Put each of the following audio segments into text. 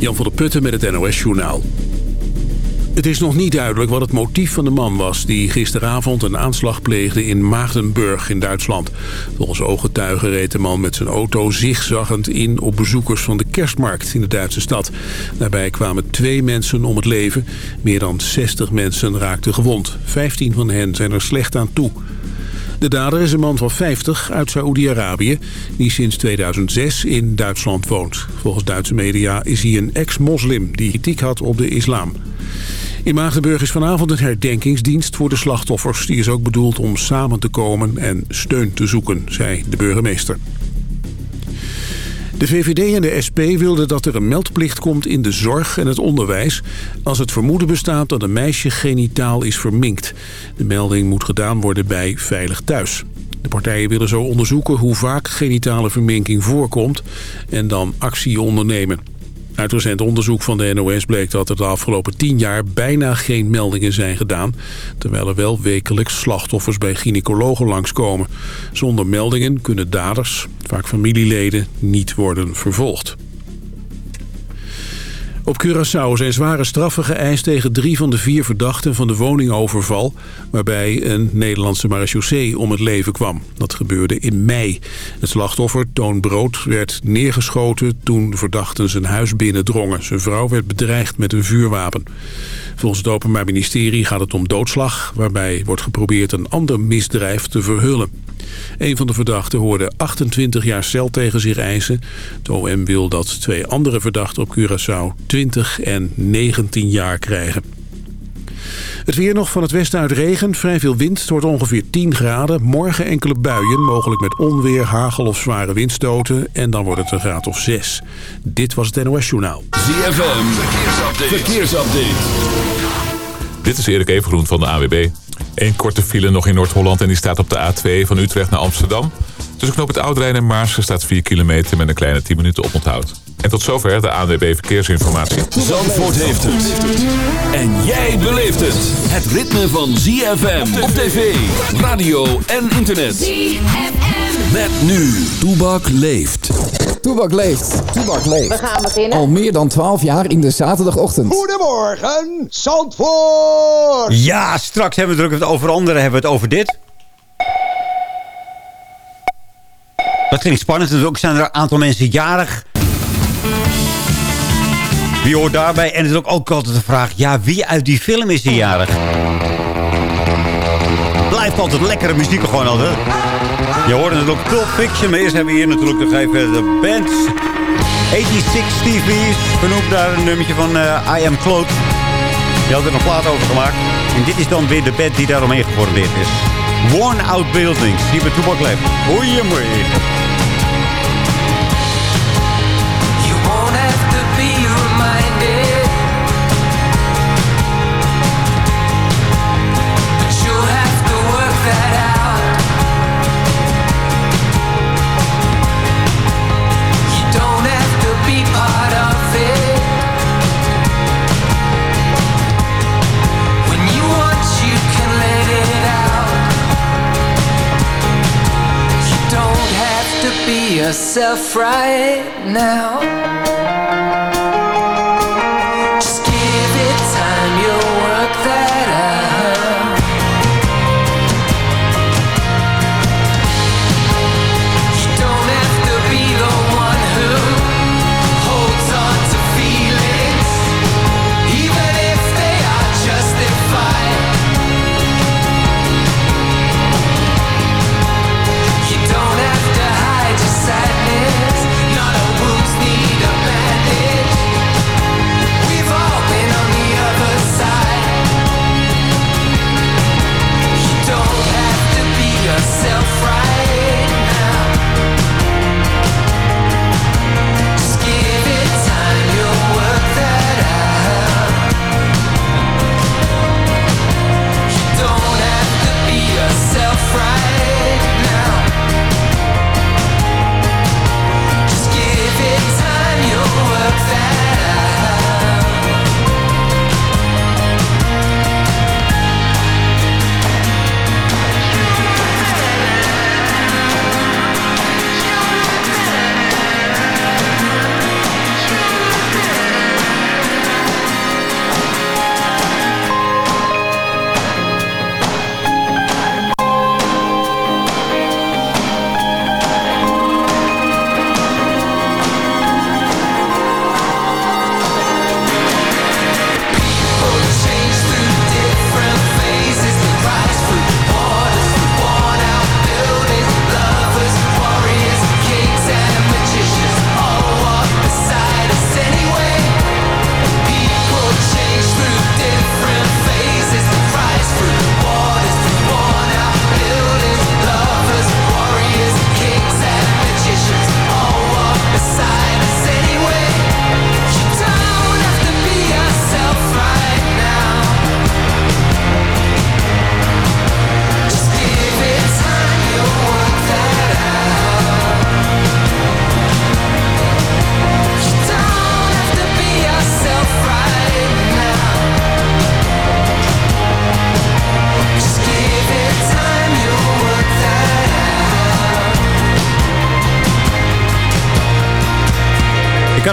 Jan van der Putten met het NOS-journaal. Het is nog niet duidelijk wat het motief van de man was... die gisteravond een aanslag pleegde in Maagdenburg in Duitsland. Volgens ooggetuigen reed de man met zijn auto zigzaggend in... op bezoekers van de kerstmarkt in de Duitse stad. Daarbij kwamen twee mensen om het leven. Meer dan 60 mensen raakten gewond. 15 van hen zijn er slecht aan toe. De dader is een man van 50 uit Saoedi-Arabië... die sinds 2006 in Duitsland woont. Volgens Duitse media is hij een ex-moslim... die kritiek had op de islam. In Maagdenburg is vanavond een herdenkingsdienst voor de slachtoffers. Die is ook bedoeld om samen te komen en steun te zoeken, zei de burgemeester. De VVD en de SP wilden dat er een meldplicht komt in de zorg en het onderwijs... als het vermoeden bestaat dat een meisje genitaal is verminkt. De melding moet gedaan worden bij Veilig Thuis. De partijen willen zo onderzoeken hoe vaak genitale verminking voorkomt... en dan actie ondernemen. Uit recent onderzoek van de NOS bleek dat er de afgelopen tien jaar bijna geen meldingen zijn gedaan, terwijl er wel wekelijks slachtoffers bij gynaecologen langskomen. Zonder meldingen kunnen daders, vaak familieleden, niet worden vervolgd. Op Curaçao zijn zware straffen geëist tegen drie van de vier verdachten van de woningoverval... waarbij een Nederlandse marechaussee om het leven kwam. Dat gebeurde in mei. Het slachtoffer, Toon Brood, werd neergeschoten toen de verdachten zijn huis binnendrongen. Zijn vrouw werd bedreigd met een vuurwapen. Volgens het Openbaar Ministerie gaat het om doodslag... waarbij wordt geprobeerd een ander misdrijf te verhullen. Een van de verdachten hoorde 28 jaar cel tegen zich eisen. Het OM wil dat twee andere verdachten op Curaçao 20 en 19 jaar krijgen. Het weer nog van het westen uit regen. Vrij veel wind. Het wordt ongeveer 10 graden. Morgen enkele buien. Mogelijk met onweer, hagel of zware windstoten. En dan wordt het een graad of 6. Dit was het NOS Journaal. ZFM. Verkeersupdate. Verkeersupdate. Dit is Erik Evengroen van de AWB. Eén korte file nog in Noord-Holland en die staat op de A2 van Utrecht naar Amsterdam. Tussen knoop het Oudrijn en Maarsen staat 4 kilometer met een kleine 10 minuten oponthoud. En tot zover de ANWB Verkeersinformatie. Zandvoort heeft het. En jij beleeft het. Het ritme van ZFM op tv, radio en internet. ZFM. Met nu. Toebak leeft. Toebak leeft. Toebak leeft. We gaan beginnen. Al meer dan 12 jaar in de zaterdagochtend. Goedemorgen, Zandvoort. Ja, straks hebben we het over anderen, hebben we het over dit. Dat klinkt spannend. En ook zijn er een aantal mensen jarig. Wie hoort daarbij? En het is ook, ook altijd de vraag... Ja, wie uit die film is die jarig? Blijft altijd lekkere muziek gewoon altijd. Je hoort natuurlijk Pulp Fiction. Maar eerst hebben we hier natuurlijk nog even de band... 86 TV's. Genoemd daar een nummertje van uh, I Am Cloud. Die had er een plaat over gemaakt. En dit is dan weer de band die daaromheen geformeerd is. Worn Out Buildings. Hier bij Toebak Leef. Goeiemorgen. Yourself right now.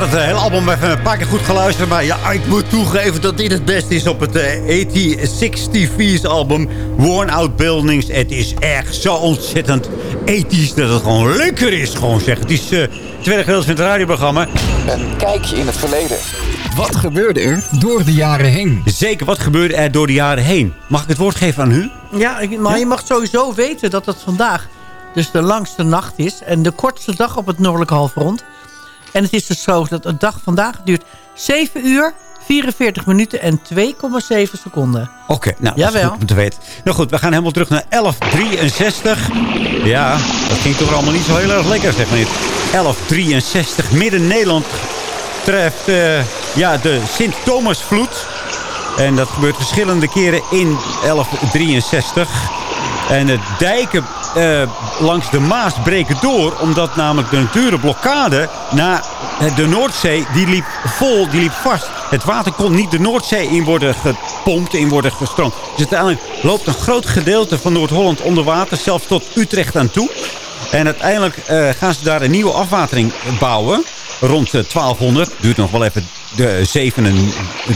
Het eh, hele album even een paar keer goed geluisterd. Maar ja, ik moet toegeven dat dit het beste is op het uh, 8060's album. Worn Out Buildings. Het is echt zo ontzettend ethisch dat het gewoon lekker is. Gewoon zeg. Het is uh, tweede gedeelte van het radioprogramma. Een kijkje in het verleden. Wat gebeurde er door de jaren heen? Zeker, wat gebeurde er door de jaren heen? Mag ik het woord geven aan u? Ja, ik- maar je mag sowieso weten dat het vandaag dus de langste nacht is... en de kortste dag op het noordelijke halfrond. En het is dus zo dat de dag vandaag duurt 7 uur, 44 minuten en 2,7 seconden. Oké, nou, dat is goed om te weten. Nou goed, we gaan helemaal terug naar 1163. Ja, dat ging toch allemaal niet zo heel erg lekker, zeg maar niet. 1163, Midden-Nederland treft eh, ja, de Sint-Thomasvloed. En dat gebeurt verschillende keren in 1163. En de dijken eh, langs de Maas breken door... omdat namelijk de natuurblokkade naar de Noordzee... die liep vol, die liep vast. Het water kon niet de Noordzee in worden gepompt, in worden gestroomd. Dus uiteindelijk loopt een groot gedeelte van Noord-Holland onder water... zelfs tot Utrecht aan toe. En uiteindelijk eh, gaan ze daar een nieuwe afwatering bouwen... Rond eh, 1200. Duurt nog wel even de zeven, en-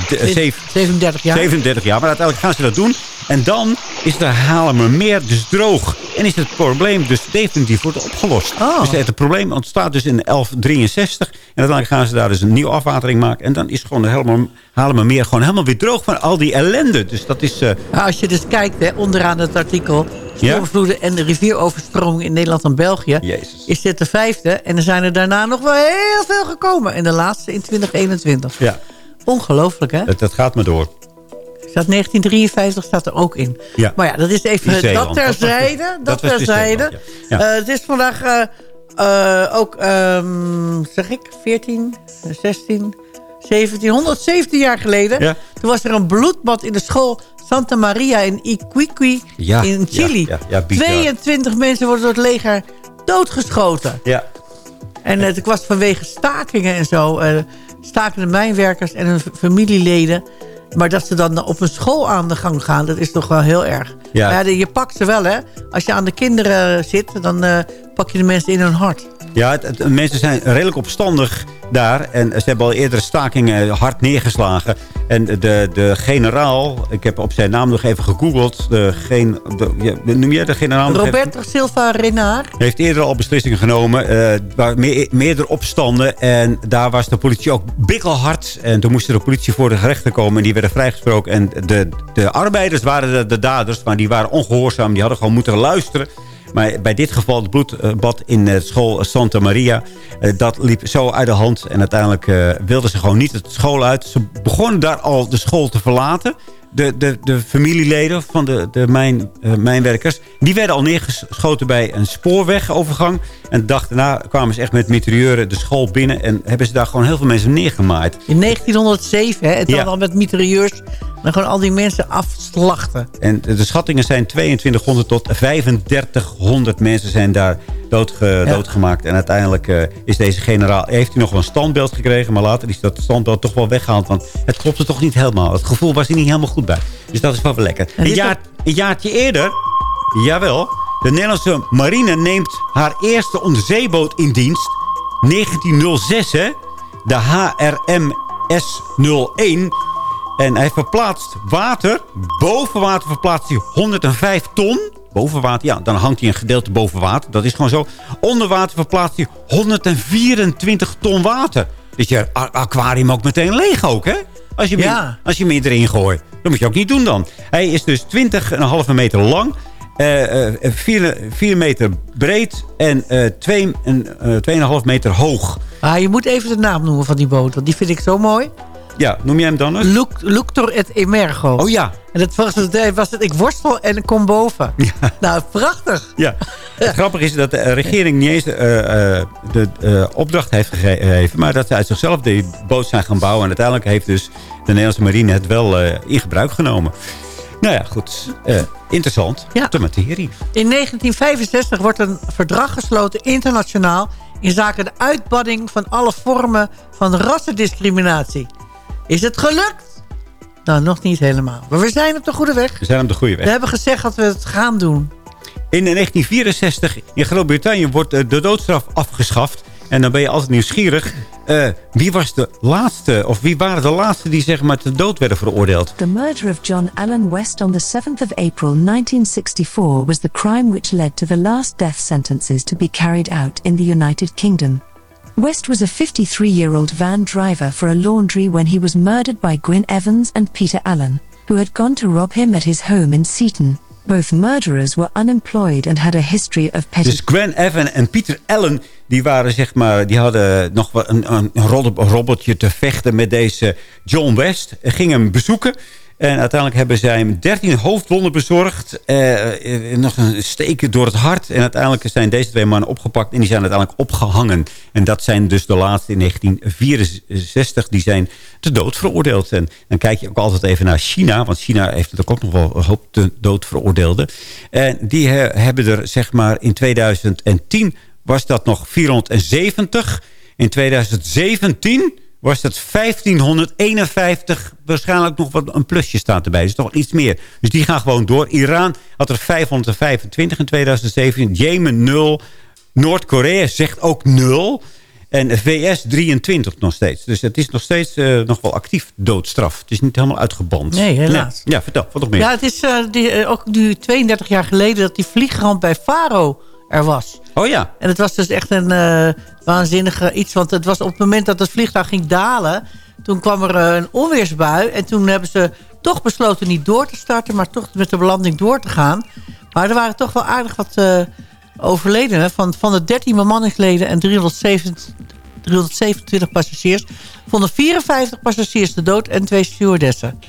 de, zeven, 37 jaar. 37 jaar. Maar uiteindelijk gaan ze dat doen. En dan is de Haarlemmermeer dus droog. En is het probleem dus definitief wordt opgelost. Oh. Dus het probleem ontstaat dus in 1163. En uiteindelijk gaan ze daar dus een nieuwe afwatering maken. En dan is gewoon de Haarlemmermeer gewoon helemaal weer droog van al die ellende. Dus dat is... eh, als je dus kijkt, hè, onderaan het artikel... Ja? stormvloeden en de rivieroverstroming in Nederland en België... Jezus. is dit de vijfde. En er zijn er daarna nog wel heel veel gekomen. En de laatste in 2021. ja, Ongelooflijk, hè? dat, dat gaat maar door. Staat 1953 staat er ook in. Ja. Maar ja, dat is even Zeeland. dat terzijde. Dat terzijde. Zeeland, ja. Ja. Eh, het is vandaag eh, eh, ook, ehm, zeg ik, 14, 16, 17, 117 jaar geleden. Toen was er een bloedbad in de school Santa Maria in Iquiqui in Chili. ja, ja, ja, bizar. 22 mensen worden door het leger doodgeschoten. Ja, En het was vanwege stakingen en zo. stakende mijnwerkers en hun familieleden. Maar dat ze dan op een school aan de gang gaan, dat is toch wel heel erg. Ja. Je pakt ze wel, hè. Als je aan de kinderen zit, dan eh, pak je de mensen in hun hart. Ja, het, het- mensen zijn redelijk opstandig daar. En ze hebben al eerdere stakingen hard neergeslagen. En de, de generaal, ik heb op zijn naam nog even gegoogeld. De, gen, de, ja, noem jij de generaal? nog even? Roberto Silva Renard. heeft eerder al beslissingen genomen. eh waar meer, meerdere opstanden. En daar was de politie ook bikkelhard. En toen moest de politie voor de gerechten komen. En die werden vrijgesproken. En de, de arbeiders waren de, de daders. Maar die waren ongehoorzaam. Die hadden gewoon moeten luisteren. Maar bij dit geval, het bloedbad in de school Santa Maria... eh, dat liep zo uit de hand. En uiteindelijk eh, wilden ze gewoon niet het school uit. Ze begonnen daar al de school te verlaten. De, de, de familieleden van de, de mijn, eh, mijnwerkers... die werden al neergeschoten bij een spoorwegovergang. En de dag daarna kwamen ze echt met mitrailleuren de school binnen... en hebben ze daar gewoon heel veel mensen neergemaaid. In 1907, hè. En dan Ja. al met mitrailleurs. En gewoon al die mensen afslachten. En de schattingen zijn 2200 tot 3500 mensen zijn daar doodge- doodgemaakt. En uiteindelijk eh, is deze generaal, heeft hij nog wel een standbeeld gekregen. Maar later is dat standbeeld toch wel weggehaald. Want het klopte toch niet helemaal. Het gevoel was er niet helemaal goed bij. Dus dat is wel lekker. En Een, jaar, een jaartje eerder, jawel. De Nederlandse marine neemt haar eerste onderzeeboot in dienst. 1906 hè. De HRMS 01. En hij verplaatst water. Boven water verplaatst hij 105 ton. Boven water, ja, dan hangt hij een gedeelte boven water. Dat is gewoon zo. Onder water verplaatst hij 124 ton water. Dus je aquarium ook meteen leeg ook, hè? Als je, Ja. als je hem erin gooit. Dat moet je ook niet doen dan. Hij is dus 20,5 meter lang. eh, eh, 4 meter breed en eh, twee- een, eh, 2,5 meter hoog. Ah, je moet even de naam noemen van die boot. Want die vind ik zo mooi. Ja, noem jij hem dan eens? Luc- Luctor et Emergo. Oh ja, En dat was het, was het, ik worstel en ik kom boven. Nou, prachtig. Ja. Het grappige is dat de eh, regering niet eens eh, eh, de opdracht heeft gegeven... maar dat ze uit zichzelf die boot zijn gaan bouwen. En uiteindelijk heeft dus de Nederlandse marine het wel in gebruik genomen. Nou ja, goed. Interessant. Ja. De materie. In 1965 wordt een verdrag gesloten internationaal... in zaken de uitbanning van alle vormen van rassendiscriminatie. Is het gelukt? Nou, nog niet helemaal. Maar we zijn op de goede weg. We zijn op de goede We weg. hebben gezegd dat we het gaan doen. In 1964 in Groot-Brittannië wordt eh, de doodstraf afgeschaft. En dan ben je altijd nieuwsgierig. Uh, wie was de laatste, of wie waren de laatste die zeg maar te dood werden veroordeeld? The murder of John Allen West on the 7th of April 1964 was the crime which led to the last death sentences to be carried out in the United Kingdom. West was a 53-year-old van driver for a laundry when he was murdered by Gwyn Evans and Peter Allen, who had gone to rob him at his home in Seaton. Both murderers were unemployed and had a history of petty... Dus Gwen Evan en Peter Allen, die waren zeg maar, die hadden nog een, een, robotje te vechten met deze John West. Gingen hem bezoeken. En uiteindelijk hebben zij hem 13 hoofdwonden bezorgd. Eh, eh, nog een steken door het hart. En uiteindelijk zijn deze twee mannen opgepakt. En die zijn uiteindelijk opgehangen. En dat zijn dus de laatste in 1964. Die zijn te dood veroordeeld. En dan kijk je ook altijd even naar China. Want China heeft het ook nog wel een hoop te dood veroordeelden. En die hebben er zeg maar in 2010 was dat nog 470. In 2017 was dat 1551. Waarschijnlijk nog wat een plusje staat erbij. Dus toch iets meer. Dus die gaan gewoon door. Iran had er 525 in 2017. Jemen 0. Noord-Korea zegt ook 0. En VS 23 nog steeds. Dus het is nog steeds uh, nog wel actief doodstraf. Het is niet helemaal uitgeband. Nee, helaas. Ja, vertel. Wat nog meer? Ja, het is uh, die, uh, ook nu 32 jaar geleden... dat die vliegramp bij Faro er was. Oh ja. En het was dus echt een uh, waanzinnige iets. Want het was op het moment dat het vliegtuig ging dalen... toen kwam er uh, een onweersbui. En toen hebben ze toch besloten niet door te starten... maar toch met de belanding door te gaan. Maar er waren toch wel aardig wat uh, overledenen. Van, van de 13 bemanningsleden en 327, 327 passagiers... vonden 54 passagiers de dood en twee stewardessen.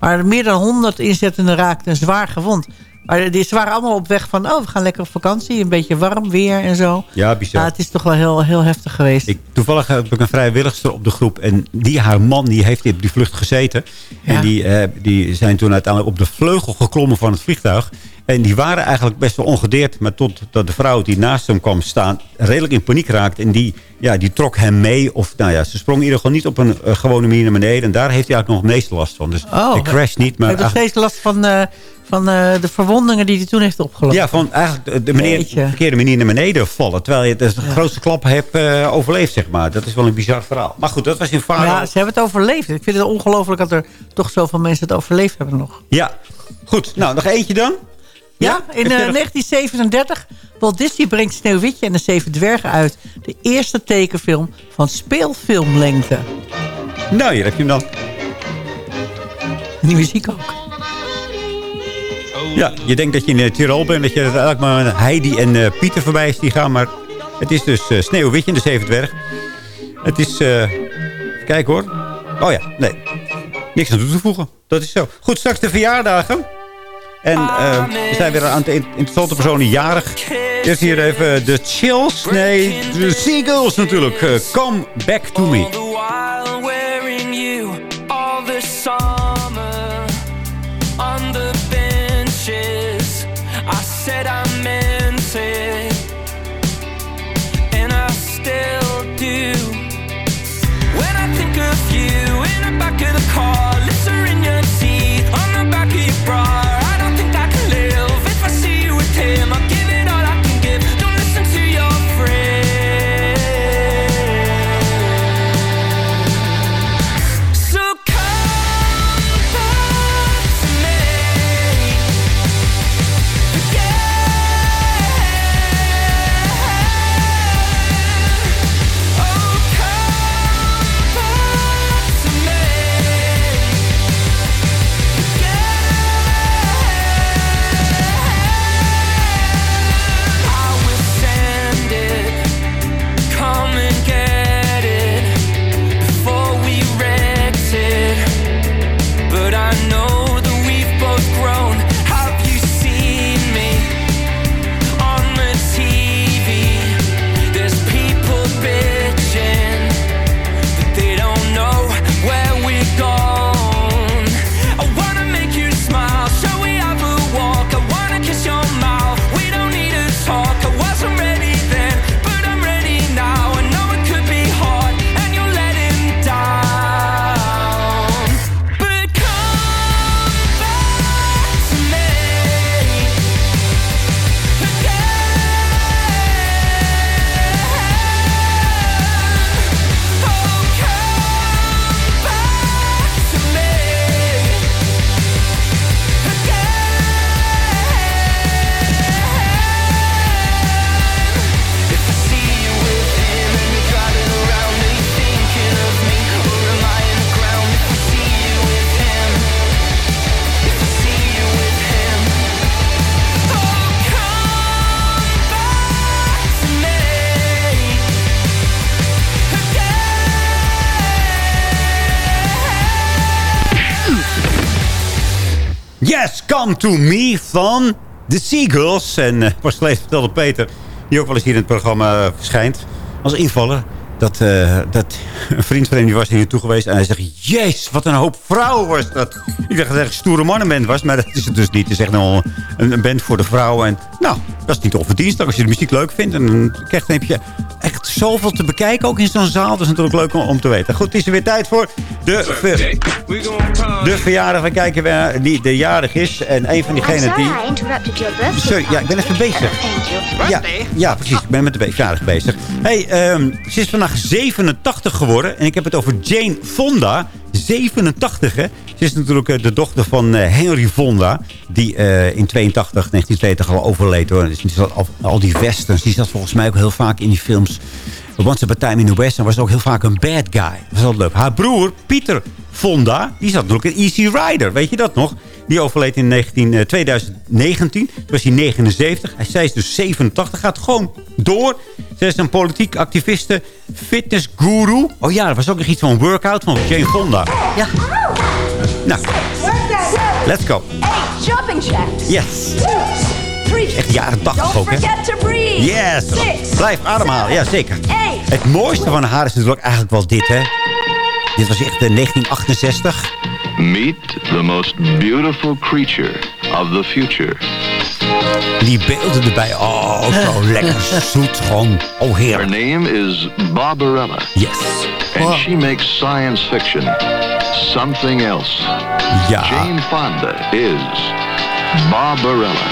Maar meer dan 100 inzettenden raakten zwaar gewond... Maar die, ze waren allemaal op weg van... oh, we gaan lekker op vakantie. Een beetje warm weer en zo. Ja, bizar. Maar het is toch wel heel, heel heftig geweest. Ik, toevallig heb ik een vrijwilligster op de groep. En die, haar man, die heeft op die vlucht gezeten. Ja. En die, uh, die zijn toen uiteindelijk op de vleugel geklommen van het vliegtuig. En die waren eigenlijk best wel ongedeerd. Maar totdat de vrouw die naast hem kwam staan... redelijk in paniek raakte. En die, ja, die trok hem mee. Of nou ja, ze sprong in ieder geval niet op een uh, gewone manier naar beneden. En daar heeft hij eigenlijk nog het meeste last van. Dus oh, hij crasht niet. Maar hij heeft nog steeds last van... Uh, van uh, de verwondingen die hij toen heeft opgelopen. Ja, van eigenlijk de, manier, de verkeerde manier naar beneden vallen. Terwijl je de ja. grootste klap hebt overleefd, zeg maar. Dat is wel een bizar verhaal. Maar goed, dat was in Faro. Ja, ze hebben het overleefd. Ik vind het ongelooflijk dat er toch zoveel mensen het overleefd hebben nog. Ja, goed. Nou, nog eentje dan? Ja, in uh, 1937. Walt Disney brengt Sneeuwwitje en de Zeven Dwergen uit. De eerste tekenfilm van speelfilmlengte. Nou, hier heb je hem dan. Die muziek ook. Ja, je denkt dat je in uh, Tirol bent. Dat je eigenlijk maar Heidi en uh, Pieter voorbij is die gaan. Maar het is dus uh, Sneeuwwitje in de Zevendwerg. Het is... kijk hoor. Oh ja, nee. Niks aan toe te voegen. Dat is zo. Goed, straks de verjaardagen. En we zijn weer aan het interessante personen jarig. Eerst hier even de Chills. Nee, de Seagulls natuurlijk. come back to me. still do When I think of you in of car To Me van The Seagulls. En uh, pas geleden vertelde Peter, die ook wel eens hier in het programma uh, verschijnt, als invaller dat, uh, dat een vriend van hem die was hier naartoe geweest. En hij zegt, jezus, wat een hoop vrouwen was dat. Ik dacht dat het echt stoere mannenband was. Maar dat is het dus niet. Het is echt een, een band voor de vrouwen. En nou, dat is niet onverdienstelijk. Als je de muziek leuk vindt. En dan, krijg, je echt zoveel te bekijken. Ook in zo'n zaal. Dat is natuurlijk leuk om, om, te weten. Goed, het is er weer tijd voor de, ver, de verjaardag. We kijken weer die de jarig is. En een van diegenen die... Sorry, ja, ik ben even bezig. Ja, ja, precies. Ik ben met de verjaardag bezig. hey, um, ze is vandaag 87 geworden. En ik heb het over Jane Fonda. 87, hè? Ze is natuurlijk de dochter van Henry Fonda. Die uh, in 82, 1982 al overleed. Hoor. Dus die al, al die westerns. Die zat volgens mij ook heel vaak in die films. Once Upon a Time in the West. En was ook heel vaak een bad guy. Dat was wel leuk. Haar broer, Pieter Fonda. Die zat natuurlijk in Easy Rider. Weet je dat nog? Die overleed in 19, uh, 2019. Toen was hij 79. Zij is dus 87. Gaat gewoon door. Zij is een politiek activiste, fitnessguru. Oh ja, er was ook nog iets van workout van Jane Fonda. Ja. Nou, let's go. Jumping jacks. Yes. Echt jaren 80 Don't ook, hè? Yes. Blijf ademhalen, ja zeker. Het mooiste van haar is natuurlijk eigenlijk wel dit, hè. Dit was echt in 1968. Meet the most beautiful creature of the future. Die beelden erbij. Oh, zo lekker zoet. Gewoon, oh Her heerlijk. name is Barbarella, Yes. and she makes science fiction something else. Ja, Jane Fonda is Barbarella.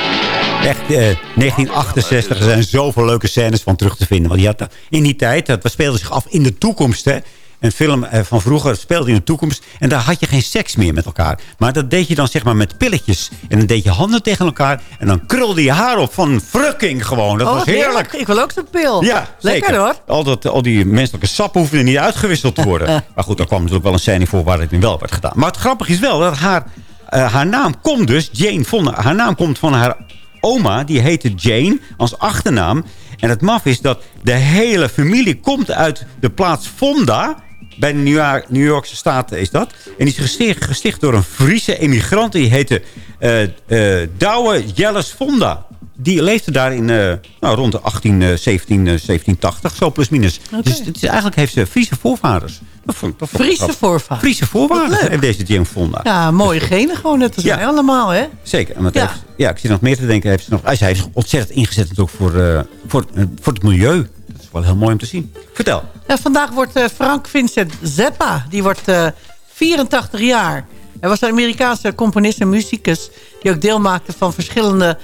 echt eh, 1968. Er zijn zoveel leuke scènes van terug te vinden. Want die had, in die tijd, dat speelde zich af in de toekomst, hè. Een film eh, van vroeger speelde in de toekomst. En daar had je geen seks meer met elkaar. Maar dat deed je dan zeg maar met pilletjes. En dan deed je handen tegen elkaar. En dan krulde je haar op van frukking gewoon. Dat Oh, was heerlijk. Ik wil ook zo'n pil. Ja, Lekker zeker. hoor. Al, dat, al die menselijke sap hoefden niet uitgewisseld te worden. maar goed, daar kwam natuurlijk wel een scène voor waar het nu wel werd gedaan. Maar het grappige is wel dat haar, eh, haar naam komt dus, Jane Fonda. Haar naam komt van haar oma, die heette Jane als achternaam. En het maf is dat de hele familie komt uit de plaats Fonda. Bij de New, York, New Yorkse staat is dat. En die is gesticht, gesticht door een Friese emigrant. Die heette eh Douwe Jelles Fonda. Die leefde daar in, eh, nou, rond de 18, eh, 17, eh, 1780, zo plus minus. Dus het is, eigenlijk heeft ze Friese voorvaders. Dat vond, dat vond ik Friese grappig. voorvader. Friese voorvaders heeft deze Jane Fonda. Ja, mooie genen gewoon net als Ja. wij allemaal, hè? Zeker. En Ja. heeft- ja, ik zit nog meer te denken. Heeft ze nog, heeft zich ontzettend ingezet natuurlijk voor, voor, voor het milieu. Dat wel heel mooi om te zien. Vertel. Ja, vandaag wordt eh, Frank Vincent Zappa, die wordt eh, 84 jaar. Hij was een Amerikaanse componist en muzikus... die ook deel maakte van verschillende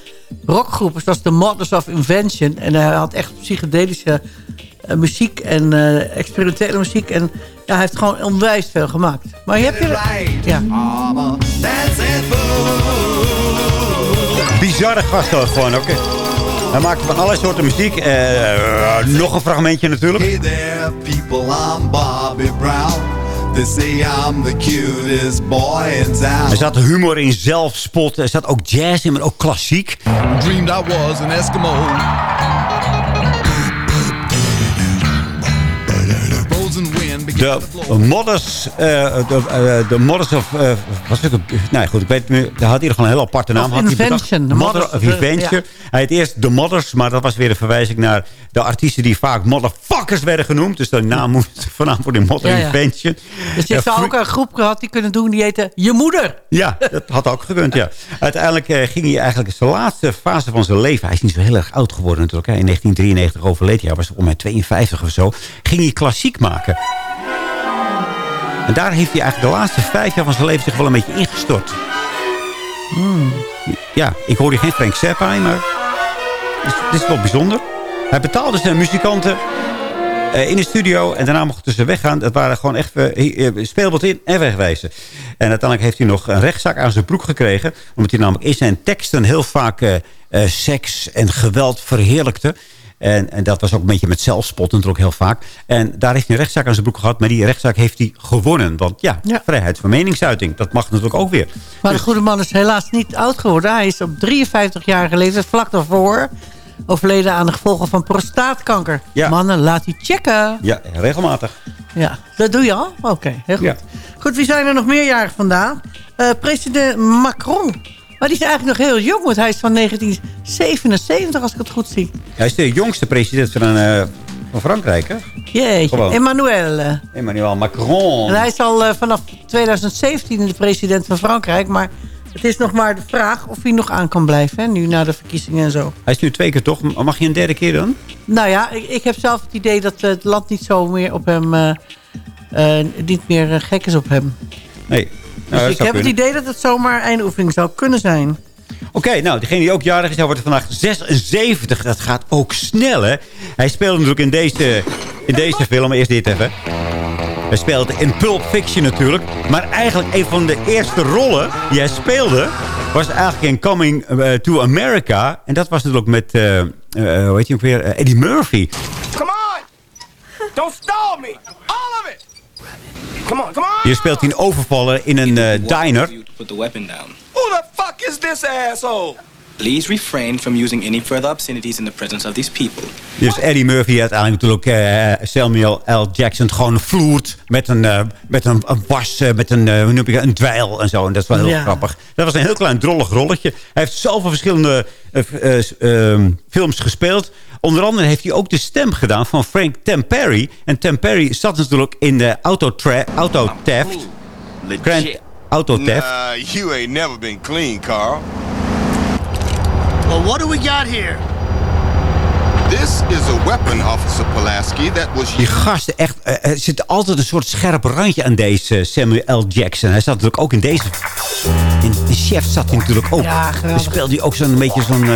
rockgroepen... zoals de Mothers of Invention. En hij had echt psychedelische eh, muziek en eh, experimentele muziek. En ja, hij heeft gewoon onwijs veel gemaakt. Maar je hebt je... Ja. Bizarre gast ook gewoon ook. hè. Hij maakte van alle soorten muziek. Eh, nog een fragmentje natuurlijk. Hey there, people, I'm Bobby Brown. They say I'm the cutest boy in town. Er zat humor in, zelfspot. Er zat ook jazz in, maar ook klassiek. Dreamed I was an Eskimo. De Mothers, eh, de, eh, de Mothers of... eh, was het ook, nou goed, ik weet het nu. Daar had hij gewoon een heel aparte naam. Had hij. Invention, Mothers, of Invention. ja. Hij had eerst de Mothers, maar dat was weer een verwijzing naar de artiesten die vaak motherfuckers werden genoemd. Dus de naam moest vanavond voor de Mother Ja, ja. Invention. Dus je zou ook een groep gehad die kunnen doen... die heette Je Moeder. Ja, dat had ook gekund, ja. Uiteindelijk ging hij eigenlijk in zijn laatste fase van zijn leven... hij is niet zo heel erg oud geworden natuurlijk. Hè. In 1993 overleed hij, hij was om mij 52 of zo. Ging hij klassiek maken. En daar heeft hij eigenlijk de laatste vijf jaar van zijn leven zich wel een beetje ingestort. Ja, ik hoor hier geen Frank Zappa in, maar... Dit is, wel bijzonder. Hij betaalde zijn muzikanten eh, in de studio. En daarna mochten ze weggaan. Het waren gewoon echt uh, in en wegwezen. En uiteindelijk heeft hij nog een rechtszaak aan zijn broek gekregen. Omdat hij namelijk in zijn teksten heel vaak uh, uh, seks en geweld verheerlijkte. En, en, dat was ook een beetje met zelfspot natuurlijk heel vaak. En daar heeft hij een rechtszaak aan zijn broek gehad. Maar die rechtszaak heeft hij gewonnen. Want ja, ja. vrijheid van meningsuiting. Dat mag natuurlijk ook weer. Maar de goede man is helaas niet oud geworden. Hij is op 53-jarige leeftijd vlak daarvoor overleden aan de gevolgen van prostaatkanker. Ja. Mannen, laat die checken. Ja, regelmatig. Ja, dat doe je al? Oké, okay, heel goed. Ja. Goed, wie zijn er nog meerjarig vandaag? Uh, president Macron Maar die is eigenlijk nog heel jong, want hij is van 1977, als ik het goed zie. Hij is de jongste president van, eh, van Frankrijk, hè? Jeetje, Gewoon. Emmanuel. Emmanuel Macron. En hij is al eh, vanaf 2017 de president van Frankrijk, maar het is nog maar de vraag of hij nog aan kan blijven, hè, nu na de verkiezingen en zo. Hij is nu twee keer toch? Mag je een derde keer dan? Nou ja, ik, ik heb zelf het idee dat eh, het land niet zo meer op hem, niet meer gek is op hem. Nee. Dus Nou, ik heb het idee dat het zomaar eindoefening zou kunnen zijn. Oké, nou, degene die ook jarig is, hij wordt vandaag 76. Dat gaat ook snel, hè? Hij speelde natuurlijk in deze, in deze film, eerst dit even. Hij speelde in Pulp Fiction natuurlijk. Maar eigenlijk een van de eerste rollen die hij speelde... was eigenlijk in Coming eh, to America. En dat was natuurlijk met, eh, eh, hoe heet je ook weer, Eddie Murphy. Come on! Don't stall me! All of it! Come on, come on! Hier speelt hij een overvaller in een eh, diner. Put the weapon down. Who the fuck is this asshole? Please refrain from using any further obscenities in the presence of these people. Dus Eddie Murphy uiteindelijk natuurlijk eh, Samuel L. Jackson gewoon vloert met een, eh, met een, een was, met een, hoe noem je dat, een dweil en zo. En dat is wel heel Ja. grappig. Dat was een heel klein drollig rolletje. Hij heeft zoveel verschillende eh, eh, ehm, films gespeeld. Onder andere heeft hij ook de stem gedaan van Frank Temperi. En Temperi zat natuurlijk in de Autotra- Autotheft. Grand Autotheft. Nah, you ain't never been clean, Carl. Well, what do we got here? This is a weapon, Officer Pulaski, that was Die gasten, echt, eh, er zit altijd een soort scherp randje aan deze Samuel L. Jackson. Hij zat natuurlijk ook in deze... In de chef zat hij natuurlijk ook. Ja, Dan geweldig. speelde hij ook zo'n beetje zo'n eh,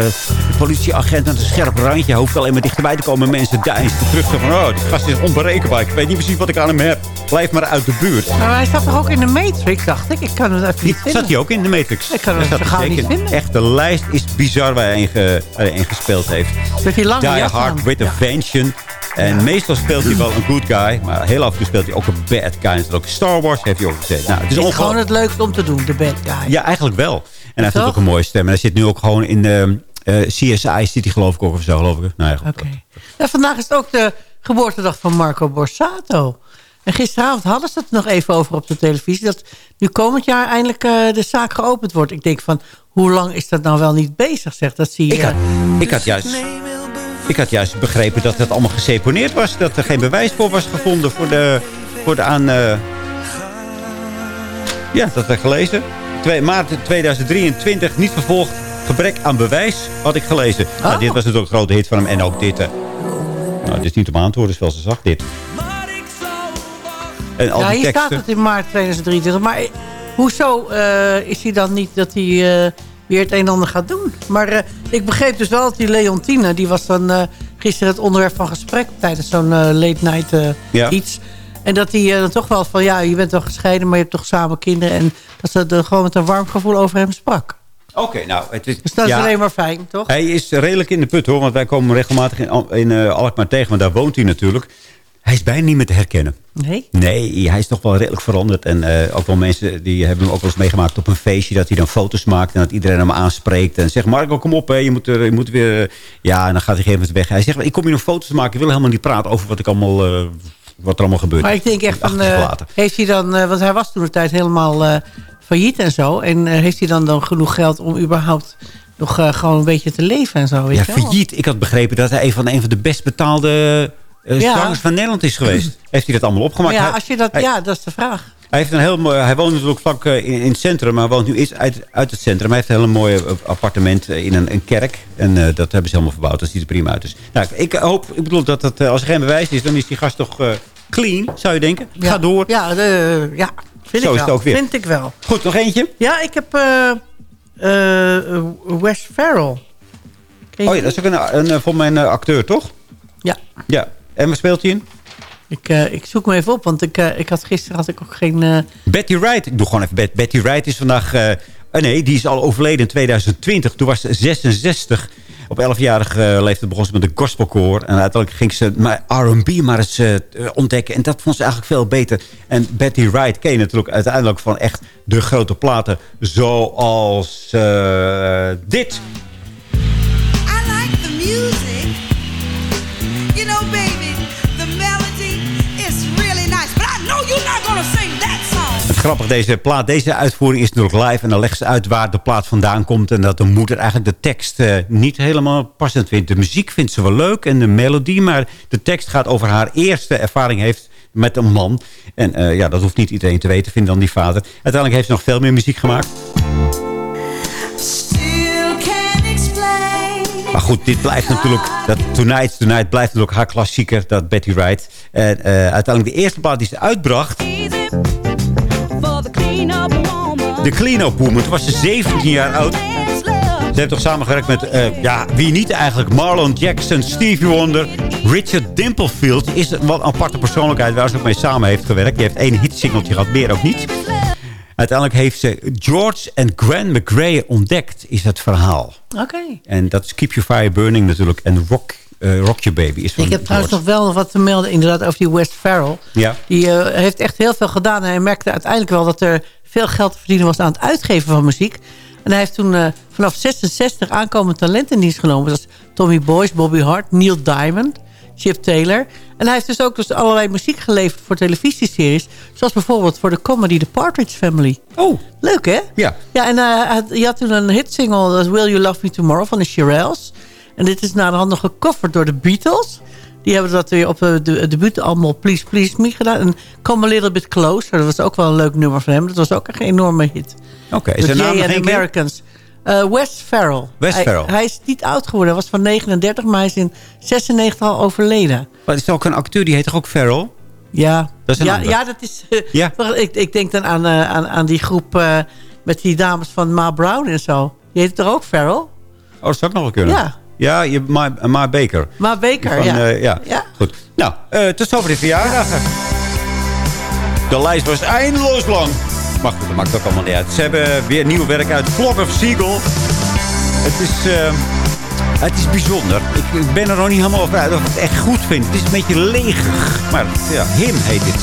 politieagent met een scherp randje. Hij hoeft alleen maar dichterbij te komen. Mensen deinzen terug. Van, oh, die gast is onberekenbaar. Ik weet niet precies wat ik aan hem heb. Blijf maar uit de buurt. Maar hij zat toch ook in de Matrix, dacht ik. Ik kan het even niet vinden. Zat hij ook in de Matrix? Ik kan zo hij gauw niet vinden. Echt, de lijst is bizar waar hij in, ge- eh, in gespeeld heeft. Met die lange Die Hard with a Vengeance. En meestal speelt hij wel een good guy. Maar heel af en toe speelt hij ook een bad guy. En ook Star Wars heeft hij ook gezeten. Nou, het is gewoon het leukste om te doen, de bad guy. Ja, eigenlijk wel. En hij heeft ook een mooie stem. En hij zit nu ook gewoon in de eh, CSI hij geloof ik ook of zo, geloof ik. Nou ja, goed. Vandaag is het ook de geboortedag van Marco Borsato. En gisteravond hadden ze het nog even over op de televisie... dat nu komend jaar eindelijk eh, de zaak geopend wordt. Ik denk van, hoe lang is dat nou wel niet bezig, zeg. Dat zie je... Ik had, ik had juist... Ik had juist begrepen dat het allemaal geseponeerd was. Dat er geen bewijs voor was gevonden voor de, voor de aan... eh, Ja, dat heb ik gelezen. 2 maart 2023 niet vervolgd. Gebrek aan bewijs had ik gelezen. Nou, dit was natuurlijk een grote hit van hem. En ook dit. eh, nou, dit is niet om aan te horen, wel ze zag dit. En al ja, die hier teksten. staat het in maart 2023. Maar eh, hoezo is hij dan niet dat hij weer het een en ander gaat doen? Maar eh, ik begreep dus wel dat die Leontine... die was dan eh, gisteren het onderwerp van gesprek... tijdens zo'n eh, late night Ja. iets. En dat hij dan toch wel van... ja, je bent wel gescheiden, maar je hebt toch samen kinderen... en dat ze er gewoon met een warm gevoel over hem sprak. Oké, nou... Het is, Dus dat ja. is alleen maar fijn, toch? Hij is redelijk in de put hoor. Want wij komen regelmatig in, in Alkmaar tegen. Want daar woont hij natuurlijk. Hij is bijna niet meer te herkennen. Nee? Nee, hij is toch wel redelijk veranderd. En eh, ook wel mensen die hebben hem ook wel eens meegemaakt op een feestje. Dat hij dan foto's maakt en dat iedereen hem aanspreekt. En zegt, Marco, kom op, hè, je, moet er, je moet weer... eh, Ja, en dan gaat hij gegeven moment weg. Hij zegt, ik kom hier nog foto's maken. Ik wil helemaal niet praten over wat, ik allemaal, eh, wat er allemaal gebeurt. Maar ik denk echt van, heeft hij dan, want hij was toen de tijd helemaal failliet en zo. En heeft hij dan, dan genoeg geld om überhaupt nog gewoon een beetje te leven en zo, weet Ja, failliet. Ik had begrepen dat hij een van, een van de best betaalde Ja. zangers van Nederland is geweest. Heeft hij dat allemaal opgemaakt? ja, als je dat, hij- ja, dat is de vraag. Hij, heeft een heel mooi, hij woont natuurlijk vlak eh, in, in het centrum, maar hij woont nu iets uit, uit het centrum. Hij heeft een hele mooie eh, appartement eh, in een, een kerk. En eh, dat hebben ze helemaal verbouwd. Dat ziet er prima uit. Dus, nou, ik hoop, ik bedoel dat eh, als er geen bewijs is, dan is die gast toch eh, clean, zou je denken. Ga door. Ja, de, ja vind Zo ik is het wel. ook weer. Vind ik wel. Goed, nog eentje. Ja, ik heb eh, eh, Wes Farrell. Oh ja, dat is ook een, een, eh, voor mijn eh, acteur, toch? Ja. Ja. En waar speelt hij in? Ik, eh, ik zoek hem even op, want ik, eh, ik had, gisteren had ik ook geen... eh, Betty Wright. Ik doe gewoon even. Bet- Betty Wright is vandaag... eh, eh, nee, die is al overleden in 2020. Toen was ze 66. Op 11-jarige eh, leeftijd begon ze met een gospelkoor. En uiteindelijk ging ze R&B maar eens eh, ontdekken. En dat vond ze eigenlijk veel beter. En Betty Wright ken je natuurlijk uiteindelijk van echt de grote platen. Zoals eh, dit. I like the music. Grappig, deze plaat. Deze uitvoering is natuurlijk live. En dan legt ze uit waar de plaat vandaan komt. En dat de moeder eigenlijk de tekst eh, niet helemaal passend vindt. De muziek vindt ze wel leuk en de melodie. Maar de tekst gaat over haar eerste ervaring heeft met een man. En eh, ja, dat hoeft niet iedereen te weten, vindt dan die vader. Uiteindelijk heeft ze nog veel meer muziek gemaakt. Maar goed, dit blijft natuurlijk... Dat Tonight, Tonight blijft natuurlijk haar klassieker. Dat Betty Wright. En eh, uiteindelijk de eerste plaat die ze uitbracht... De Clean-Up Woman. Toen was ze 17 jaar oud. Ze heeft toch samengewerkt met, eh, ja, wie niet eigenlijk? Marlon Jackson, Stevie Wonder, Richard Dimplefield. Is wel een aparte persoonlijkheid waar ze ook mee samen heeft gewerkt. Die heeft één hitsingeltje gehad, meer ook niet. Uiteindelijk heeft ze George en Gwen McRae ontdekt, is het verhaal. Oké. En dat is Keep Your Fire Burning natuurlijk. En Rock, eh, Rock Your Baby is van Ik heb trouwens nog wel wat te melden inderdaad over die West Farrell. Ja. Die eh, heeft echt heel veel gedaan. En hij merkte uiteindelijk wel dat er veel geld te verdienen was aan het uitgeven van muziek. En hij heeft toen eh, vanaf 66 aankomend talent in dienst genomen. Zoals Tommy Boyce, Bobby Hart, Neil Diamond, Chip Taylor. En hij heeft dus ook dus allerlei muziek geleverd voor televisieseries. Zoals bijvoorbeeld voor de comedy The Partridge Family. Oh. Leuk hè? Ja. Ja, en hij had- je had toen een hitsingle, dat Will You Love Me Tomorrow van de Shirelles. En dit is na de hand nog gecoverd door de Beatles. Die hebben dat weer op eh, de debuut allemaal Please Please Me gedaan. En Come A Little Bit Closer, dat was ook wel een leuk nummer van hem. Dat was ook echt een enorme hit. Oké, is Met zijn naam nog? Americans. Eh, West Farrell. West Farrell. Hij, is niet oud geworden. Hij was van 39, maar hij is in 96 al overleden. Maar is er ook een acteur, die heet toch ook Farrell? Ja, Dat is een ja, ander. ja, dat is... eh, Ja. Ik, ik denk dan aan, aan, aan die groep met die dames van Ma Brown en zo. Die heet toch ook Farrell? Oh, dat zou ook nog wel kunnen. Ja. Ja, je, Ma, Ma Baker. Ma Baker, Van, ja. eh, ja. Ja. Goed. Nou, eh tot zover de verjaardagen. De lijst was eindeloos lang. Maar goed, dat maakt ook allemaal niet uit. Ze hebben weer nieuw werk uit Flock of Seagull. Het is, eh, het is bijzonder. Ik, ik ben er nog niet helemaal over uit of ik het echt goed vind. Het is een beetje leeg. Maar ja, Him heet het.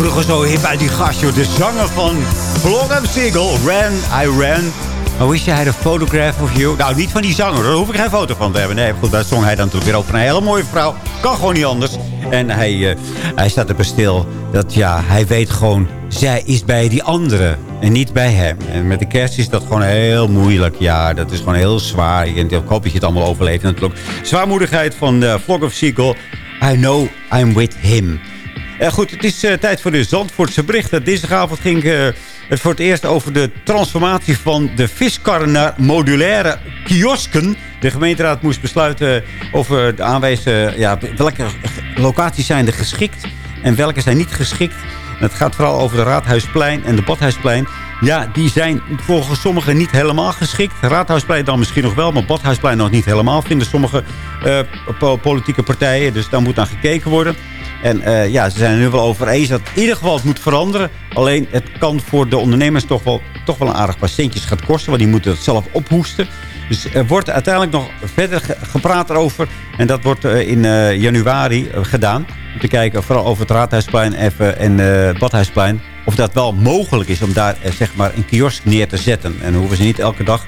Vroeger zo hip uit die gast, joh. De zanger van en Siegel, Ran, I Ran. Maar wist je, hij de photograph of you? Nou, niet van die zanger, daar hoef ik geen foto van te hebben. Nee, goed, daar zong hij dan natuurlijk weer over een hele mooie vrouw. Kan gewoon niet anders. En hij, eh, hij staat er stil. Dat ja, hij weet gewoon, zij is bij die andere en niet bij hem. En met de kerst is dat gewoon heel moeilijk. Ja, dat is gewoon heel zwaar. Ik hoop dat je het allemaal overleeft natuurlijk. Zwaarmoedigheid van Vlog of Seagull. I know I'm with him. Uh, goed, het is uh, tijd voor de Zandvoortse berichten. Dinsdagavond ging uh, het voor het eerst over de transformatie van de viskarren naar modulaire kiosken. De gemeenteraad moest besluiten over de aanwijzen... Ja, welke locaties zijn er geschikt en welke zijn niet geschikt. Het gaat vooral over de Raadhuisplein en de Badhuisplein. Ja, die zijn volgens sommigen niet helemaal geschikt. Raadhuisplein dan misschien nog wel, maar Badhuisplein nog niet helemaal... vinden sommige politieke partijen. Dus daar moet naar gekeken worden. En uh, ja, ze zijn er nu wel over eens dat in ieder geval het moet veranderen. Alleen het kan voor de ondernemers toch wel, toch wel een aardig paar centjes gaan kosten. Want die moeten het zelf ophoesten. Dus er wordt uiteindelijk nog verder gepraat erover. En dat wordt uh, in januari gedaan. Om te kijken vooral over het Raadhuisplein even en het Badhuisplein. Of dat wel mogelijk is om daar zeg maar een kiosk neer te zetten. En hoeven ze niet elke dag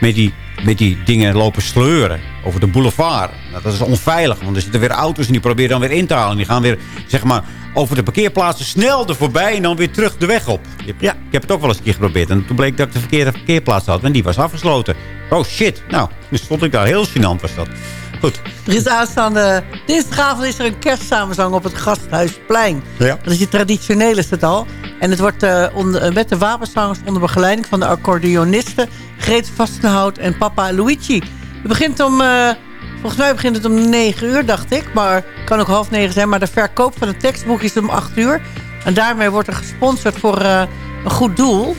met die met die dingen lopen sleuren over de boulevard. Nou, dat is onveilig, want er zitten weer auto's en die proberen dan weer in te halen. Die gaan weer, zeg maar, over de parkeerplaatsen snel er voorbij en dan weer terug de weg op. Ja, ik heb het ook wel eens een keer geprobeerd. En toen bleek dat ik de verkeerde parkeerplaats had, en die was afgesloten. Oh shit, nou, dus stond ik daar. Heel gênant was dat. Goed. Er is aanstaande... Dinsdagavond is er een kerstsamenzang op het Gasthuisplein. Ja. Dat is die traditioneel is het al. En het wordt uh, onder, met de wapenzangers onder begeleiding van de accordeonisten... Greet Vastenhout en papa Luigi. Het begint om... Uh, volgens mij begint het om 9 uur, dacht ik. Maar het kan ook half negen zijn. Maar de verkoop van het tekstboek is om 8 uur. En daarmee wordt er gesponsord voor uh, een goed doel.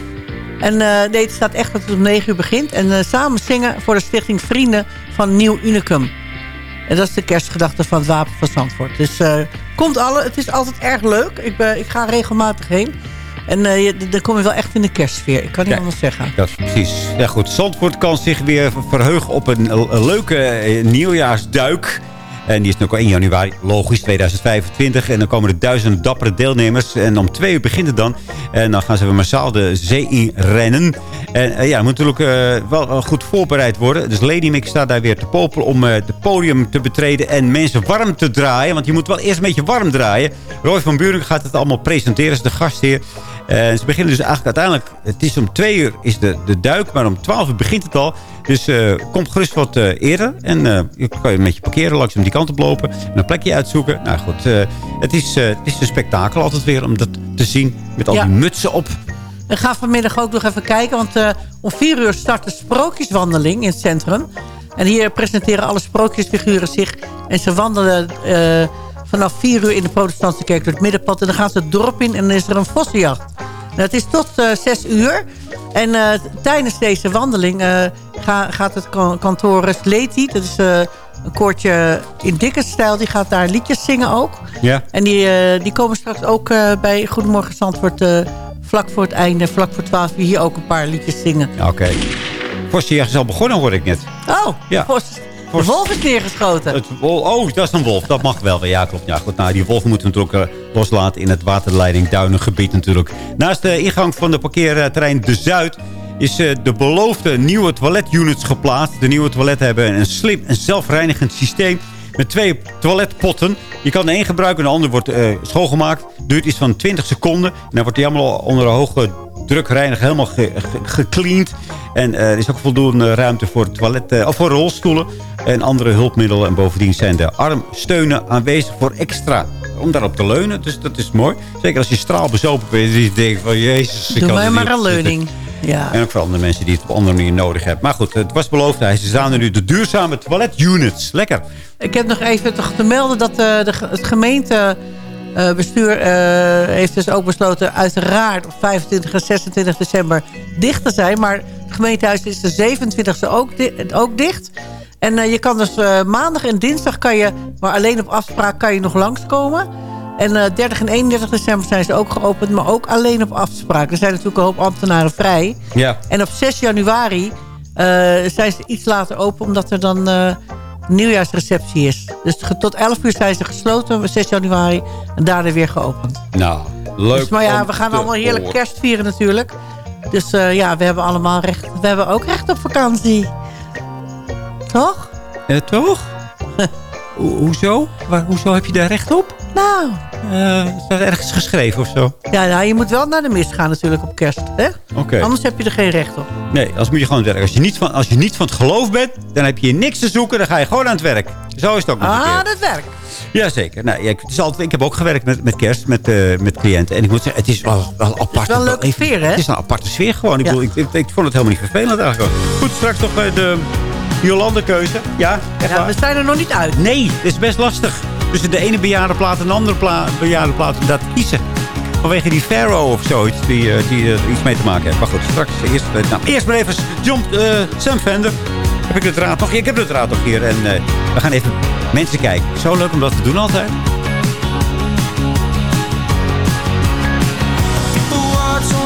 En nee, het staat echt dat het om 9 uur begint. En samen zingen voor de stichting Vrienden van Nieuw Unicum. En dat is de kerstgedachte van het Wapen van Zandvoort. Dus uh, komt alle. Het is altijd erg leuk. Ik, ben, ik ga regelmatig heen. En uh, dan kom je wel echt in de kerstsfeer. Ik kan niet ja, anders zeggen. Dat is precies. Ja goed, Zandvoort kan zich weer verheugen op een, een leuke nieuwjaarsduik. En die is nog 1 januari, logisch, 2025. En dan komen er duizenden dappere deelnemers. En om twee uur begint het dan. En dan gaan ze weer massaal de zee in rennen. En uh, ja, moet natuurlijk uh, wel goed voorbereid worden. Dus Lady Mix staat daar weer te popelen om uh, het podium te betreden en mensen warm te draaien. Want je moet wel eerst een beetje warm draaien. Roy van Buren gaat het allemaal presenteren, is de gastheer. En ze beginnen dus eigenlijk uiteindelijk... Het is om twee uur is de, de duik, maar om twaalf uur begint het al. Dus uh, kom gerust wat uh, eerder. En uh, je kan je met je parkeren, langzaam die kant op lopen. En een plekje uitzoeken. Nou goed, het, is, het is een spektakel altijd weer om dat te zien. Met al Ja. die mutsen op. Ik ga vanmiddag ook nog even kijken. Want eh, om vier uur start de sprookjeswandeling in het centrum. En hier presenteren alle sprookjesfiguren zich. En ze wandelen eh, vanaf vier uur in de protestantse kerk door het middenpad. En dan gaan ze het dorp in en dan is er een vossenjacht. Het is tot eh, zes uur. En eh, tijdens deze wandeling eh, ga- gaat het kan- kantoor Leti. Dat is een koortje in dikke stijl. Die gaat daar liedjes zingen ook. Ja. En die, die komen straks ook bij Goedemorgen Zandvoort... vlak voor het einde, vlak voor 12 uur... hier ook een paar liedjes zingen. Oké. Vossenjacht is al begonnen, hoor ik net. Oh, Ja. vos- de wolf is neergeschoten. Het, oh, dat is een wolf. Dat mag wel. Ja, klopt. Ja, goed. Nou, die wolven moeten we natuurlijk eh, loslaten in het waterleiding Duinengebied natuurlijk. Naast de ingang van de parkeerterrein De Zuid is eh, de beloofde nieuwe toiletunits geplaatst. De nieuwe toiletten hebben een slim en zelfreinigend systeem met twee toiletpotten. Je kan de een gebruiken en de ander wordt eh, schoongemaakt. Duurt iets van 20 seconden. En dan wordt die allemaal onder een hoge druk reinigen, helemaal ge, ge- gecleaned. En eh, er is ook voldoende ruimte voor, toiletten, of voor rolstoelen en andere hulpmiddelen. En bovendien zijn de armsteunen aanwezig voor extra om daarop te leunen. Dus dat is mooi. Zeker als je straalbezopen bent. En je denkt van, jezus. ik Doe kan mij maar een zitten. Ja. En ook voor andere mensen die het op andere manier nodig hebben. Maar goed, het was beloofd. Hij ze staan er nu de duurzame toiletunits. Lekker. Ik heb nog even te melden dat eh, de, het gemeentebestuur eh, heeft dus ook besloten uiteraard op 25 en 26 december dicht te zijn. Maar het gemeentehuis is de 27e ook, di- ook dicht. En eh, je kan dus eh, maandag en dinsdag kan je, maar alleen op afspraak kan je nog langskomen. En eh 30 en 31 december zijn ze ook geopend, maar ook alleen op afspraak. Er zijn natuurlijk een hoop ambtenaren vrij. Ja. En op 6 januari eh, zijn ze iets later open, omdat er dan... eh, nieuwjaarsreceptie is. Dus tot 11 uur zijn ze gesloten, 6 januari. En daarna weer geopend. Nou, leuk Dus, maar ja, we gaan allemaal heerlijk kerst vieren natuurlijk. Dus eh, ja, we hebben allemaal recht. We hebben ook recht op vakantie. Toch? Eh, toch? Ho- hoezo? Waar, hoezo heb je daar recht op? Nou. Eh, is dat ergens geschreven of zo? Ja, nou, je moet wel naar de mis gaan natuurlijk op kerst. Hè? Anders heb je er geen recht op. Nee, als moet je gewoon aan het werk. Als je, niet van, als je niet van het geloof bent, dan heb je hier niks te zoeken. Dan ga je gewoon aan het werk. Zo is het ook nog Ah, dat werkt. Jazeker. Nou, ja, ik, het is altijd, ik heb ook gewerkt met, met kerst, met, eh, met cliënten. En ik moet zeggen, het is wel, wel apart. wel een leuke sfeer, hè? Het is een aparte sfeer gewoon. Ik, Ja. bedoel, ik, ik, ik vond het helemaal niet vervelend eigenlijk. Goed, straks nog bij de Jolande keuze. Ja, echt Ja, waar? we zijn er nog niet uit. Nee, het is best lastig. Tussen de ene bejaardenplaat en de andere pla bejaardenplaat om dat kiezen. Vanwege die Pharaoh of zoiets die, eh, die er iets mee te maken heeft. Maar goed, straks eerst, eh, nou, eerst maar even John, eh, Sam Fender. Heb ik de draad nog? Ik heb de draad nog hier. En eh, we gaan even mensen kijken. Zo leuk om dat te doen altijd. watch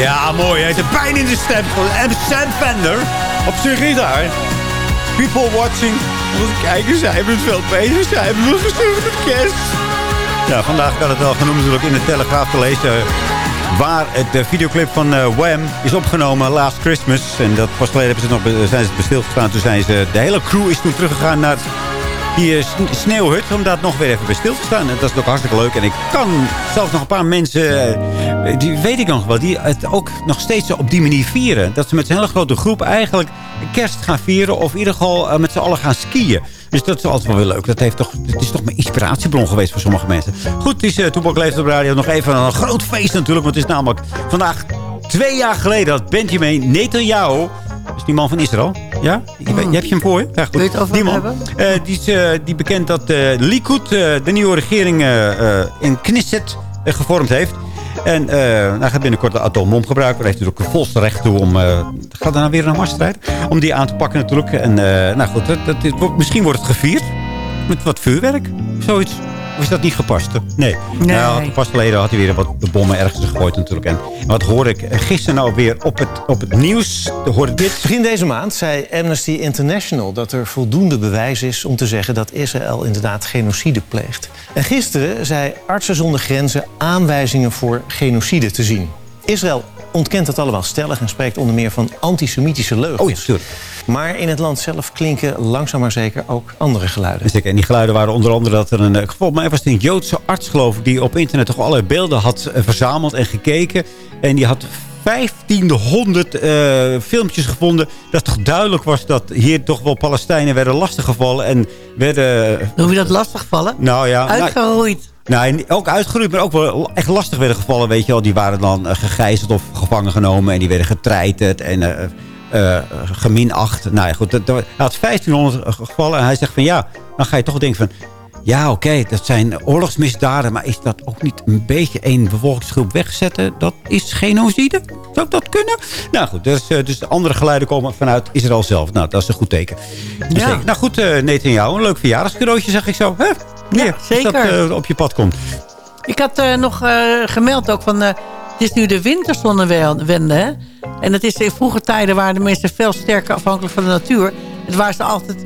Ja, mooi. Hij heeft de pijn in de stem van. Sam Fender. Op zijn gitaar. People watching kijken, zij hebben het veel bezig. Zij hebben het gestuurd met kerst. Ja, vandaag kan het wel genoemd natuurlijk in de Telegraaf te lezen... waar het de videoclip van uh, Wham is opgenomen, Last Christmas. En dat pas geleden hebben ze nog, zijn ze bestilgestaan. Toen zijn ze, de hele crew is toen teruggegaan naar die sneeuwhut. Om daar nog weer even bij stil te staan. En dat is ook hartstikke leuk. En ik kan zelfs nog een paar mensen, die weet ik nog wel, die het ook nog steeds op die manier vieren. Dat ze met een hele grote groep eigenlijk kerst gaan vieren. Of in ieder geval met z'n allen gaan skiën. Dus dat is altijd wel weer leuk. Dat heeft toch, het is toch mijn inspiratiebron geweest voor sommige mensen. Goed, het is uh, Toepak Leeft op Radio. Nog even een groot feest natuurlijk. Want het is namelijk vandaag twee jaar geleden dat Benjamin Netanyahu... Dat is die man van Israël. Ja? Je, je hebt je hem voor je? Ja, goed. Je die man. Uh, die, is, uh, die bekend dat Likud, de nieuwe regering in Knesset, gevormd heeft. En uh, hij gaat binnenkort de atoombom gebruiken. Daar heeft ook een volste recht toe om... Uh, gaat er nou weer een Hamas-strijd? Om die aan te pakken natuurlijk. En uh, nou goed, dat, dat, misschien wordt het gevierd. Met wat vuurwerk. Zoiets. Of is dat niet gepast? Nee. nee. Nou, pas geleden had hij weer wat de bommen ergens gegooid natuurlijk. En wat hoor ik gisteren nou weer op het, op het nieuws? Hoor dit. Begin deze maand zei Amnesty International dat er voldoende bewijs is om te zeggen dat Israël inderdaad genocide pleegt. En gisteren zei Artsen zonder Grenzen aanwijzingen voor genocide te zien. Israël ontkent dat allemaal stellig en spreekt onder meer van antisemitische leugens. Oh, maar in het land zelf klinken langzaam maar zeker ook andere geluiden. Zeker. En die geluiden waren onder andere dat er een... Volgens mij was het een Joodse arts, geloof ik... die op internet toch allerlei beelden had verzameld en gekeken. En die had 1500 uh, filmpjes gevonden. Dat toch duidelijk was dat hier toch wel Palestijnen werden lastiggevallen. En werden... Hoe je dat lastigvallen? Nou ja... Uitgeroeid. Nou, nou, ook uitgeroeid, maar ook wel echt lastig werden gevallen. Weet je wel, die waren dan uh, gegijzeld of gevangen genomen. En die werden getreiterd en uh, uh, geminacht. Nou ja, goed. Dat, dat, hij had 1500 gevallen. En hij zegt van ja, dan ga je toch denken van... Ja, oké, okay, dat zijn oorlogsmisdaden. Maar is dat ook niet een beetje een bevolkingsgroep wegzetten? Dat is genocide? Zou dat kunnen? Nou goed, dus, dus de andere geluiden komen vanuit Israël zelf. Nou, dat is een goed teken. Ja. Nou goed, uh, Netanyahu, een leuk verjaardagscadeautje, zeg ik zo. Hè? Ja, ja zeker. Als dat uh, op je pad komt. Ik had uh, nog gemeld ook van... het is nu de winterzonnewende, hè? En het is in vroege tijden waren de mensen veel sterker afhankelijk van de natuur. Het waren ze altijd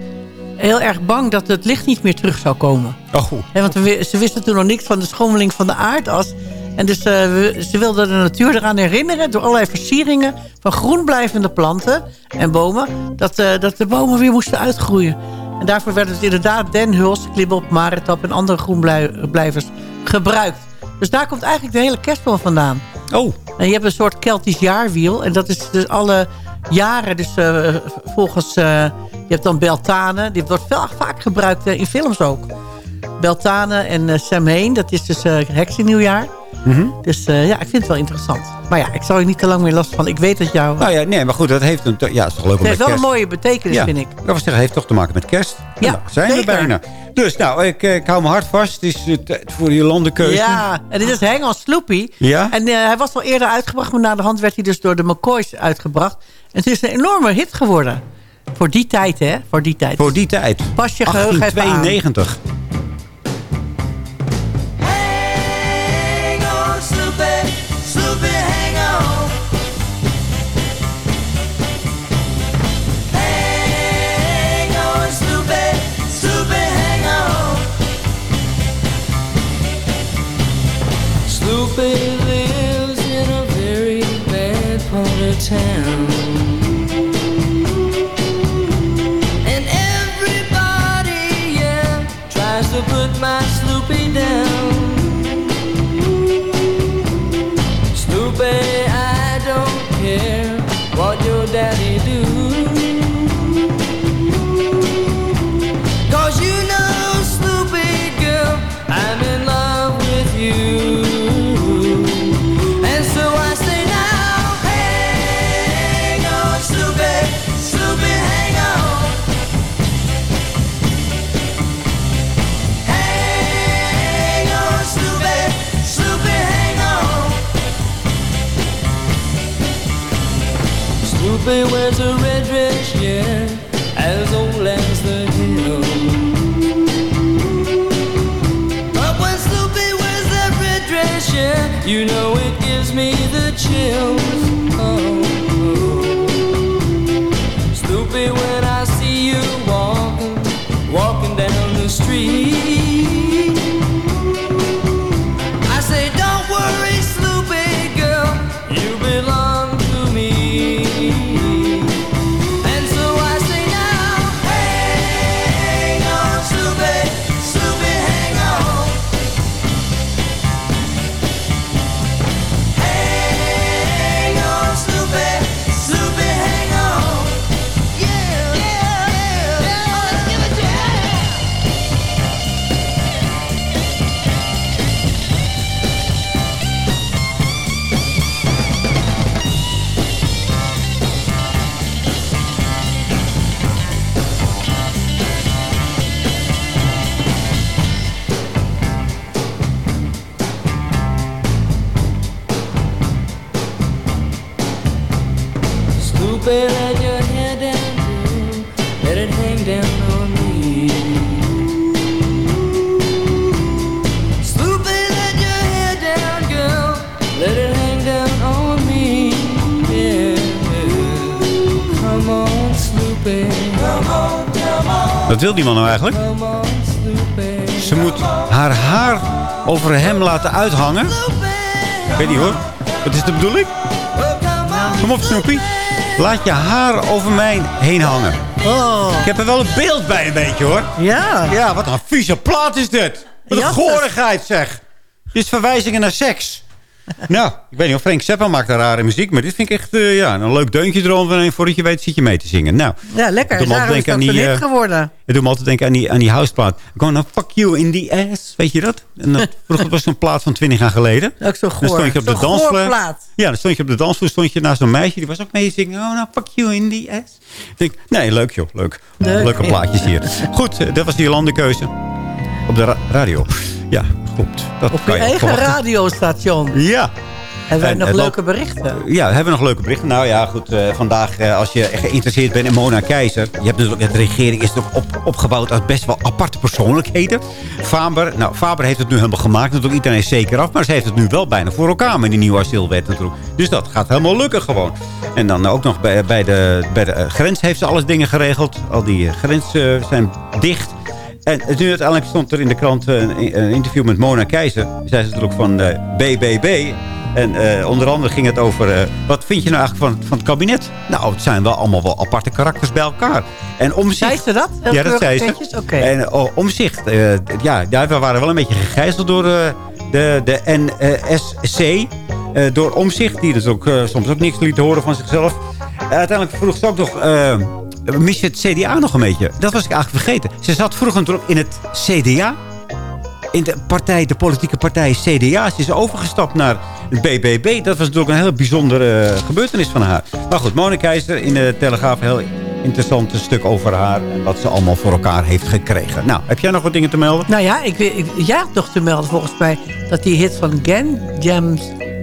heel erg bang dat het licht niet meer terug zou komen. Oh. En want ze wisten toen nog niks van de schommeling van de aardas. En dus ze wilden de natuur eraan herinneren... door allerlei versieringen van groen blijvende planten en bomen... dat, dat de bomen weer moesten uitgroeien. En daarvoor werden het inderdaad denhuls, klibbop, maretap... en andere groenblijvers gebruikt. Dus daar komt eigenlijk de hele kerstboom vandaan. Oh. En je hebt een soort Keltisch jaarwiel. En dat is dus alle jaren, dus uh, volgens... je hebt dan Beltane, die wordt veel, vaak gebruikt in films ook. Beltane en Samhain, dat is dus uh, heksennieuwjaar. Mm -hmm. Dus uh, ja, ik vind het wel interessant. Maar ja, ik zal er niet te lang meer last van. Ik weet dat jou... Nou ja, nee, maar goed, dat heeft een... Ja, is toch leuk Het heeft wel kerst. een mooie betekenis, ja. vind ik. Zeggen, het heeft toch te maken met kerst. Ja, nou, zijn zeker. we bijna. Dus nou, ik, ik hou me hard vast. Het is tijd voor je landenkeuze. Ja, en dit is Hang on Sloopy. Ja? En uh, hij was al eerder uitgebracht, maar na de hand werd hij dus door de McCoys uitgebracht. En het is een enorme hit geworden. Voor die tijd, hè? Voor die tijd. Voor die tijd. Pas je geheugen 1892. Sloopy town. And everybody, yeah, tries to put my Sloopy down. Sloopy, I don't care what your daddy Sloopy wears a red dress, yeah, as old as the hill. But when Sloopy wears that red dress, yeah, you know it gives me the chills. Wil die man nou eigenlijk? Ze moet haar haar over hem laten uithangen. Ik weet niet hoor. Wat is de bedoeling? Kom op Snoopy. Laat je haar over mij heen hangen. Oh. Ik heb er wel een beeld bij een beetje hoor. Ja. Ja, wat een vieze plaat is dit. Wat een Jassen. goorigheid zeg. Dit is verwijzingen naar seks. Nou, ik weet niet of Frank Zappa maakt een rare muziek. Maar dit vind ik echt eh, ja, een leuk deuntje eronder. En voordat je weet zit je mee te zingen. Nou, Ja, lekker. Daarom is het aan ook die, eh, geworden. ik doe me altijd denken aan die, aan die houseplaat. Gonna fuck you in the ass. Weet je dat? En dat vroeger was zo'n plaat van 20 jaar geleden. Ook zo Dan goor. stond je op de dansvloer. Ja, dan stond je op de dansvloer. Stond je naast een meisje. Die was ook mee zingen. Oh, nou, fuck you in the ass. Ik denk, nee, leuk joh. Leuk. Leuk. Leuke plaatjes hier. Goed, eh, dat was die landenkeuze. Op de ra- radio. Ja, Dat Op je eigen radiostation. Ja. Hebben wij En nog leuke berichten? Ja, hebben we nog leuke berichten? Nou ja, goed. eh, vandaag, eh, als je geïnteresseerd bent in Mona Keizer... Je hebt natuurlijk, de regering is toch op, opgebouwd uit best wel aparte persoonlijkheden. Faber, nou, Faber heeft het nu helemaal gemaakt. Natuurlijk, iedereen is zeker af. Maar ze heeft het nu wel bijna voor elkaar met die nieuwe asielwet natuurlijk. Dus dat gaat helemaal lukken gewoon. En dan ook nog bij, bij, de, bij de eh, grens heeft ze alles dingen geregeld. Al die grenzen zijn dicht. En nu uiteindelijk stond er in de krant eh, een, een interview met Mona Keizer. Zij is natuurlijk van eh, BBB. En eh, onder andere ging het over... eh, wat vind je nou eigenlijk van, van het kabinet? Nou, het zijn wel allemaal wel aparte karakters bij elkaar. En omzicht... Zei ze dat? Heel Ja, dat zei ze. En omzicht. eh, ja, we waren wel een beetje gegijzeld door eh, de, de NSC. eh, door omzicht, die dus ook, eh, soms ook niks liet horen van zichzelf. Eh, uiteindelijk vroeg ze ook nog... mis je het CDA nog een beetje? Dat was ik eigenlijk vergeten. Ze zat vroeger in het CDA in de partij, de politieke partij CDA. Ze is overgestapt naar het BBB. Dat was natuurlijk een hele bijzondere eh, gebeurtenis van haar. Maar goed, Mona Keizer in de Telegraaf. Heel interessant stuk over haar. En wat ze allemaal voor elkaar heeft gekregen. Nou, heb jij nog wat dingen te melden? Nou ja, ik, ik, jij te melden volgens mij... dat die hit van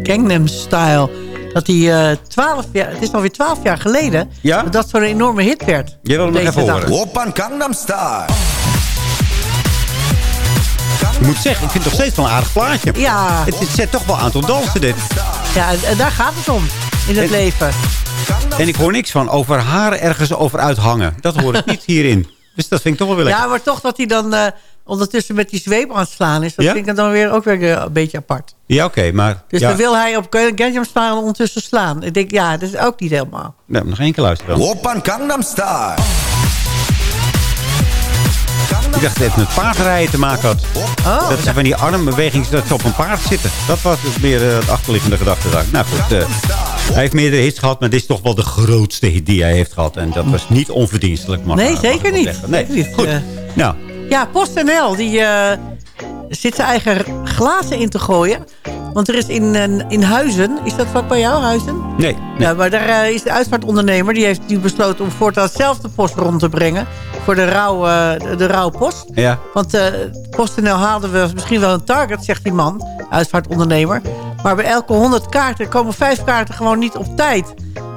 Gangnam Style... dat die eh 12 jaar... Het is alweer 12 jaar geleden... Ja? dat dat zo'n enorme hit werd. Jij wil hem nog even dag. horen. Oppan Gangnam Style. Ik moet zeggen, ik vind het nog steeds wel een aardig plaatje. Ja. Het, het zet toch wel aan tot dansen dit. Ja, en, en daar gaat het om in het En- leven. En ik hoor niks van over haar ergens over uithangen. Dat hoor ik niet hierin. Dus dat vind ik toch wel weer lekker. Ja, maar toch dat hij dan eh, ondertussen met die zweep aan het slaan is... dat Ja? vind ik dan weer ook weer eh, een beetje apart. Ja, oké, maar... Dus ja. dan wil hij op Gangnam Style ondertussen slaan. Ik denk, ja, dat is ook niet helemaal. Nou, nog één keer luisteren dan. Oppan Gangnam Style. Ik dacht dat het met paardrijden te maken had. Oh, dat ze van die armbewegingen dat ze op een paard zitten. Dat was dus meer eh, het achterliggende gedachte daar. Nou goed, eh, hij heeft meerdere hits gehad, maar dit is toch wel de grootste hit die hij heeft gehad. En dat was niet onverdienstelijk. Mag, Nee, zeker niet. zeggen. Nee, goed. Eh, Nou, Ja, PostNL, die eh, zit zijn eigen glazen in te gooien. Want er is in, eh, in Huizen, is dat vlak bij jou, Huizen? nee. nee. Ja, maar daar eh, is de uitvaartondernemer, die heeft nu besloten om voortaan zelf de post rond te brengen. Voor de, rouw, eh, de, rouwpost. Ja. Want eh PostNL haalden we misschien wel een target, zegt die man, uitvaartondernemer. Maar bij elke 100 kaarten komen vijf kaarten gewoon niet op tijd.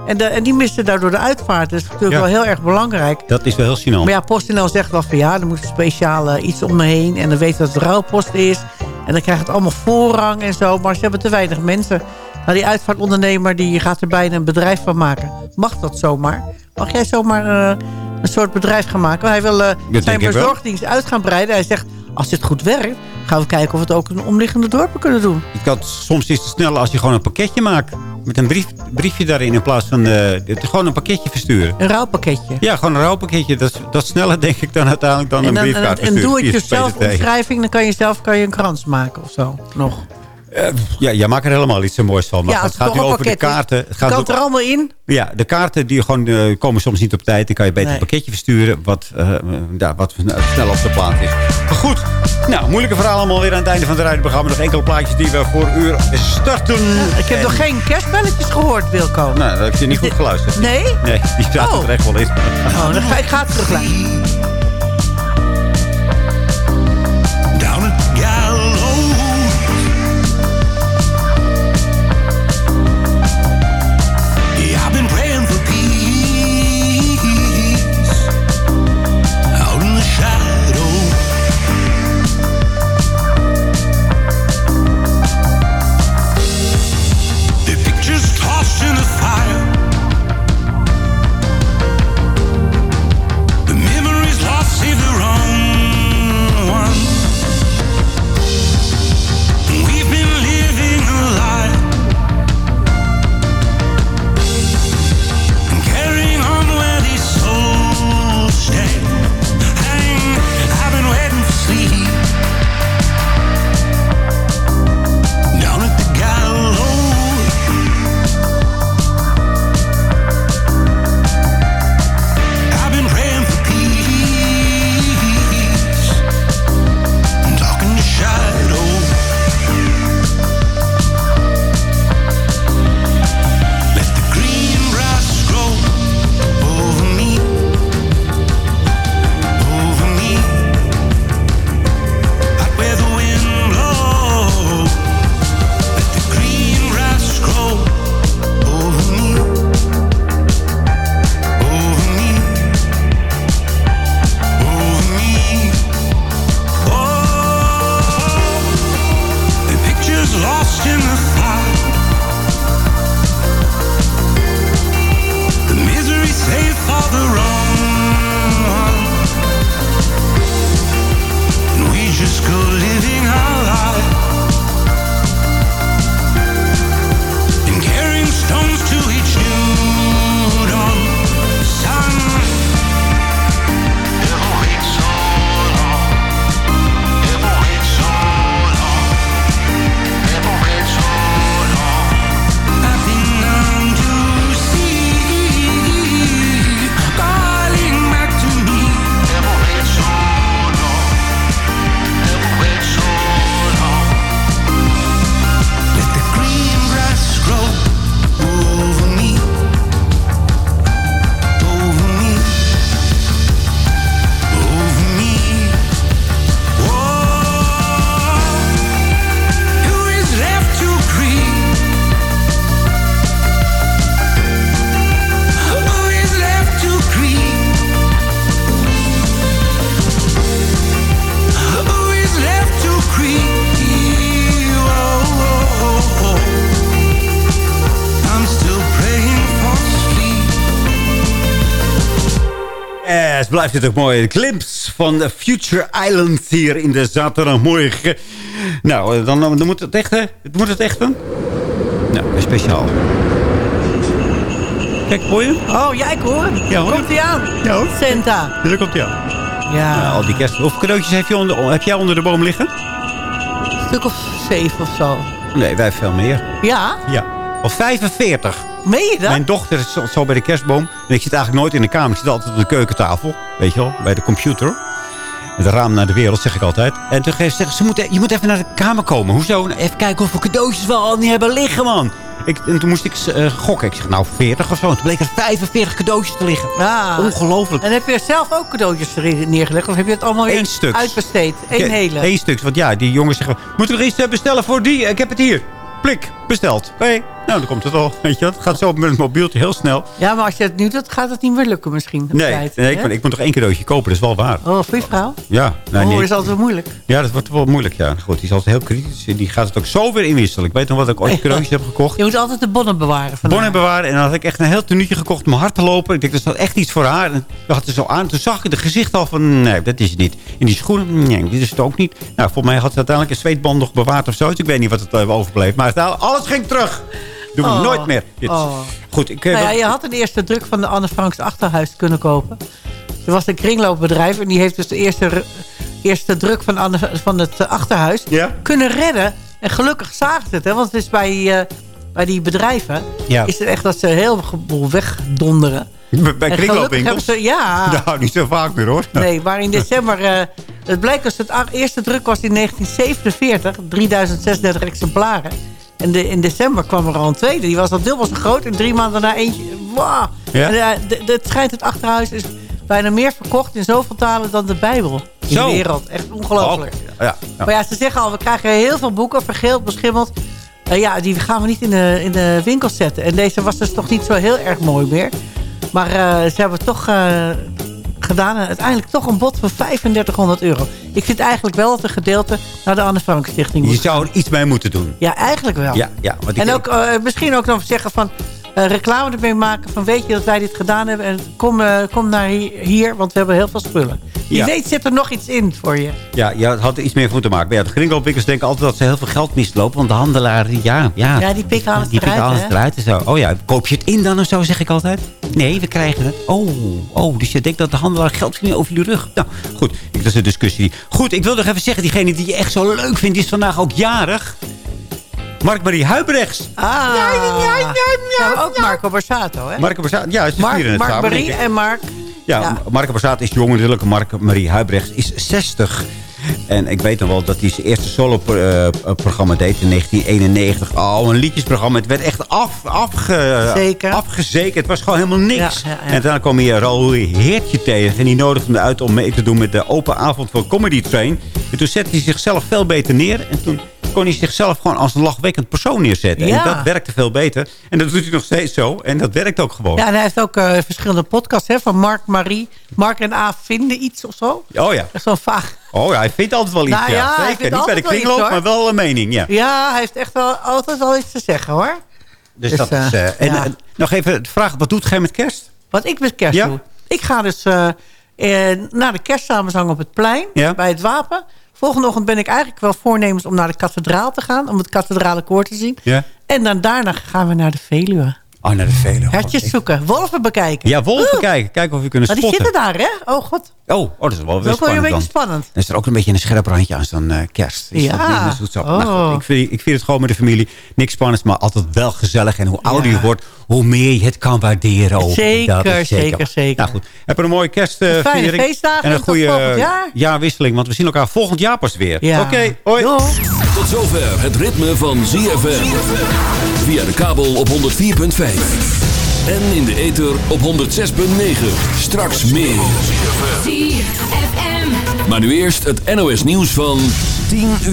En, de, en die missen daardoor de uitvaart. Dat is natuurlijk Ja. wel heel erg belangrijk. Dat is wel heel gênant. Maar ja, PostNL zegt wel van ja, er moet speciaal iets om me heen. En dan weet dat het rouwpost is. En dan krijgt het allemaal voorrang en zo. Maar ze hebben te weinig mensen. Nou, die uitvaartondernemer die gaat er bijna een bedrijf van maken. Mag dat zomaar? Mag jij zomaar eh, een soort bedrijf gaan maken? Hij wil eh, zijn bezorgdienst uit gaan breiden. Hij zegt, als dit goed werkt, gaan we kijken of we het ook in omliggende dorpen kunnen doen. Ik kan, soms is het sneller als je gewoon een pakketje maakt. Met een brief, briefje daarin in plaats van het- gewoon een pakketje versturen. Een rouwpakketje. Ja, gewoon een rouwpakketje. Dat, is- dat is sneller denk ik dan uiteindelijk dan en een briefkaart versturen. via doe-it-yourself PTT. omschrijving. Dan kan je zelf kan je een krans maken of zo. Nog. Eh, ja, jij maakt er helemaal iets moois van. Maar ja, het gaat nu over de pakket kaarten. Het gaat kan er allemaal in. Ja, de kaarten die gewoon, eh, komen soms niet op tijd. Dan kan je beter Nee. een pakketje versturen wat, eh, ja, wat sn- snel op de plaat is. Maar goed, nou, moeilijke verhaal allemaal weer aan het einde van het rijdenprogramma. Nog enkele plaatjes die we voor uur starten. Ik heb En- nog geen kerstbelletjes gehoord, Wilco. Nou, dat heb je niet goed geluisterd. Nee? Nee, die staat Oh. er echt wel in. Oh, dan ga ik ga het terugluisteren. Blijft dit ook mooi. Een glimpse van de Future Island hier in de zaterdagmorgen. Nou, eh, dan, dan moet het echt, hè? Moet het echt doen? Nou, speciaal. Kijk, hoor je? Oh, ja, ik hoor. Ja, hoor. Komt hij aan? Ja, hoor. Santa. Hier komt hij aan. Ja. Nou, al die kerst. Hoeveel cadeautjes heb, je onder, heb jij onder de boom liggen? Een stuk of zeven of zo. Nee, wij veel meer. Ja? Ja. Of 45. Meen je dat? Mijn dochter is zo, zo bij de kerstboom. En ik zit eigenlijk nooit in de kamer. Ik zit altijd op de keukentafel. Weet je wel, bij de computer. Het raam naar de wereld, zeg ik altijd. En toen zei ze, moet, je moet even naar de kamer komen. Hoezo? Even kijken hoeveel cadeautjes we al niet hebben liggen, man. Ik, en toen moest ik eh, gokken. Ik zeg, nou, 40 of zo. En toen bleek er 45 cadeautjes te liggen. Ja. Ongelooflijk. En heb je zelf ook cadeautjes neergelegd? Of heb je het allemaal weer Eén stuk. uitbesteed? Eén hele? Eén stuk. Want ja, die jongens zeggen... Moeten we nog iets eh, bestellen voor die? Ik heb het hier. Plik. Besteld. Hé. Nou, dan komt het al. Weet je, het gaat zo met het mobieltje heel snel. Ja, maar als je het nu doet, gaat het niet meer lukken misschien. Nee, tijd, nee ik, ik moet nog één cadeautje kopen. Dat is wel waar. Oh, voor je vrouw? Ja. Nou, oh, nee, is altijd wel moeilijk. Ja, dat wordt wel moeilijk, ja. Goed, die is altijd heel kritisch. Die gaat het ook zo weer inwisselen. Ik weet nog wat ik ooit cadeautjes heb gekocht. Je moet altijd de bonnen bewaren. Van Bonnen bewaren. En dan had ik echt een heel tenuutje gekocht om hard te lopen. Ik dacht, dat is dat echt iets voor haar. En we hadden ze zo aan. Toen zag ik de gezicht al van, nee, dat is het niet. En die schoenen, nee, dit is het ook niet. Nou, volgens mij had ze uiteindelijk een zweetband nog bewaard of zo. Dus ik weet niet wat het eh, overbleef. Maar alles ging terug. Doen we Oh. nooit meer. Dit. Oh. Goed, ik... eh, Nou ja, je had de eerste druk van de Anne Franks Achterhuis kunnen kopen. Er was een kringloopbedrijf en die heeft dus de eerste, eerste druk van, Anne, van het Achterhuis kunnen redden. En gelukkig ze het, hè, want het is bij, eh, bij die bedrijven Ja. is het echt dat ze heel veel wegdonderen. Bij kringloopwinkels? ze- ja. Nou, niet zo vaak meer hoor. Nee, maar in december... eh, het blijkt dat het eerste druk was in 1947. 3036 exemplaren. En de, in december kwam er al een tweede. Die was al dubbel zo groot. En drie maanden daarna eentje. Wow. Ja? En, eh, de, de- het schijnt het achterhuis is bijna meer verkocht in zoveel talen dan de Bijbel. In Zo. de wereld. Echt ongelooflijk. Oh, ja, ja. Maar ja, ze zeggen al, we krijgen heel veel boeken, vergeeld, beschimmeld. Eh, ja, die gaan we niet in de, in de winkel zetten. En deze was dus toch niet zo heel erg mooi meer. Maar eh, ze hebben toch gedaan. En uiteindelijk toch een bod van 3500 euro. Ik vind eigenlijk wel dat een gedeelte naar de Anne Frank Stichting Je moet. zou er iets mee moeten doen. Ja, eigenlijk wel. Ja, ja. Want En ook eh, misschien ook nog zeggen van... reclame ermee maken van weet je dat wij dit gedaan hebben... en kom, eh, kom naar hi- hier, want we hebben heel veel spullen. Ja. weet zit er nog iets in voor je. Ja, je had er iets meer van moeten maken. Maar ja, de kringloopwinkels denken altijd dat ze heel veel geld mislopen. Want de handelaar, ja, ja. Ja, die pikken alles die eruit, alles hè? eruit en zo. Oh ja, koop je het in dan of zo, zeg ik altijd? Nee, we krijgen het. Oh, oh dus je denkt dat de handelaar geld verdient over je rug. Nou, goed, dat is een discussie. Goed, ik wil nog even zeggen, diegene die je echt zo leuk vindt, die is vandaag ook jarig. Mark-Marie Huibrechts. Ah, ja, ja, maar ook Marco Borsato, hè? Marco Borsato, ja, ze Mark, vieren het Mark samen, Marie denk ik. en Mark. Ja, Ja. Marco Borsato is jong natuurlijk. Mark-Marie Huibrechts is 60. En ik weet nog wel dat hij zijn eerste solo-programma deed in 1991. Oh, een liedjesprogramma. Het werd echt af, afge, Zeker. afgezekerd. Het was gewoon helemaal niks. Ja, ja, ja. En daarna kwam hij Raoul Heertje tegen. En die nodigde hem uit om mee te doen met de open avond van Comedy Train. En toen zette hij zichzelf veel beter neer. En toen kon hij zichzelf gewoon als een lachwekkend persoon neerzetten. Ja. En dat werkte veel beter. En dat doet hij nog steeds zo. En dat werkt ook gewoon. Ja, en hij heeft ook eh, verschillende podcasts hè, van Mark, Marie. Mark en A vinden iets of zo. Oh ja. Zo'n vaag. Oh ja, hij vindt altijd wel iets. Nou ja. hij Zeker. vindt Niet bij de kringloop, iets, maar wel een mening. Ja. Ja, hij heeft echt wel altijd wel iets te zeggen, hoor. Dus, Dus, dat eh, is... eh, en ja. eh, nog even de vraag, wat doet gij met kerst? Wat ik met kerst Ja? doe. Ik ga dus eh, eh, naar de kerstsamenzang op het plein. Bij het Wapen. Volgende ochtend ben ik eigenlijk wel voornemens om naar de kathedraal te gaan. Om het kathedrale koor te zien. Ja. En dan daarna gaan we naar de Veluwe. Oh, naar de Veluwe. Hertjes zoeken. Wolven bekijken. Ja, wolven Oeh. kijken. Kijken of we kunnen Maar die spotten. zitten daar, hè? Oh, god. Oh, oh, dat is wel Dat weer is wel spannend een beetje dan. spannend. Dan is er ook een beetje een scherp randje aan zo'n eh, kerst. Is Ja. dat niet- is zo. Oh. Nou goed, ik, vind, ik vind het gewoon met de familie niks spannends, maar altijd wel gezellig. En hoe ouder Ja. je wordt, hoe meer je het kan waarderen. ook. Zeker, Dat is zeker, zeker. Nou goed, heb een mooie kerstviering. En een goede volgend jaar. jaarwisseling, want we zien elkaar volgend jaar pas weer. Ja. Oké, hoi. Tot zover het ritme van ZFM. Via de kabel op 104.5. En in de ether op 106.9. Straks meer. ZFM. Maar nu eerst het NOS nieuws van 10 uur.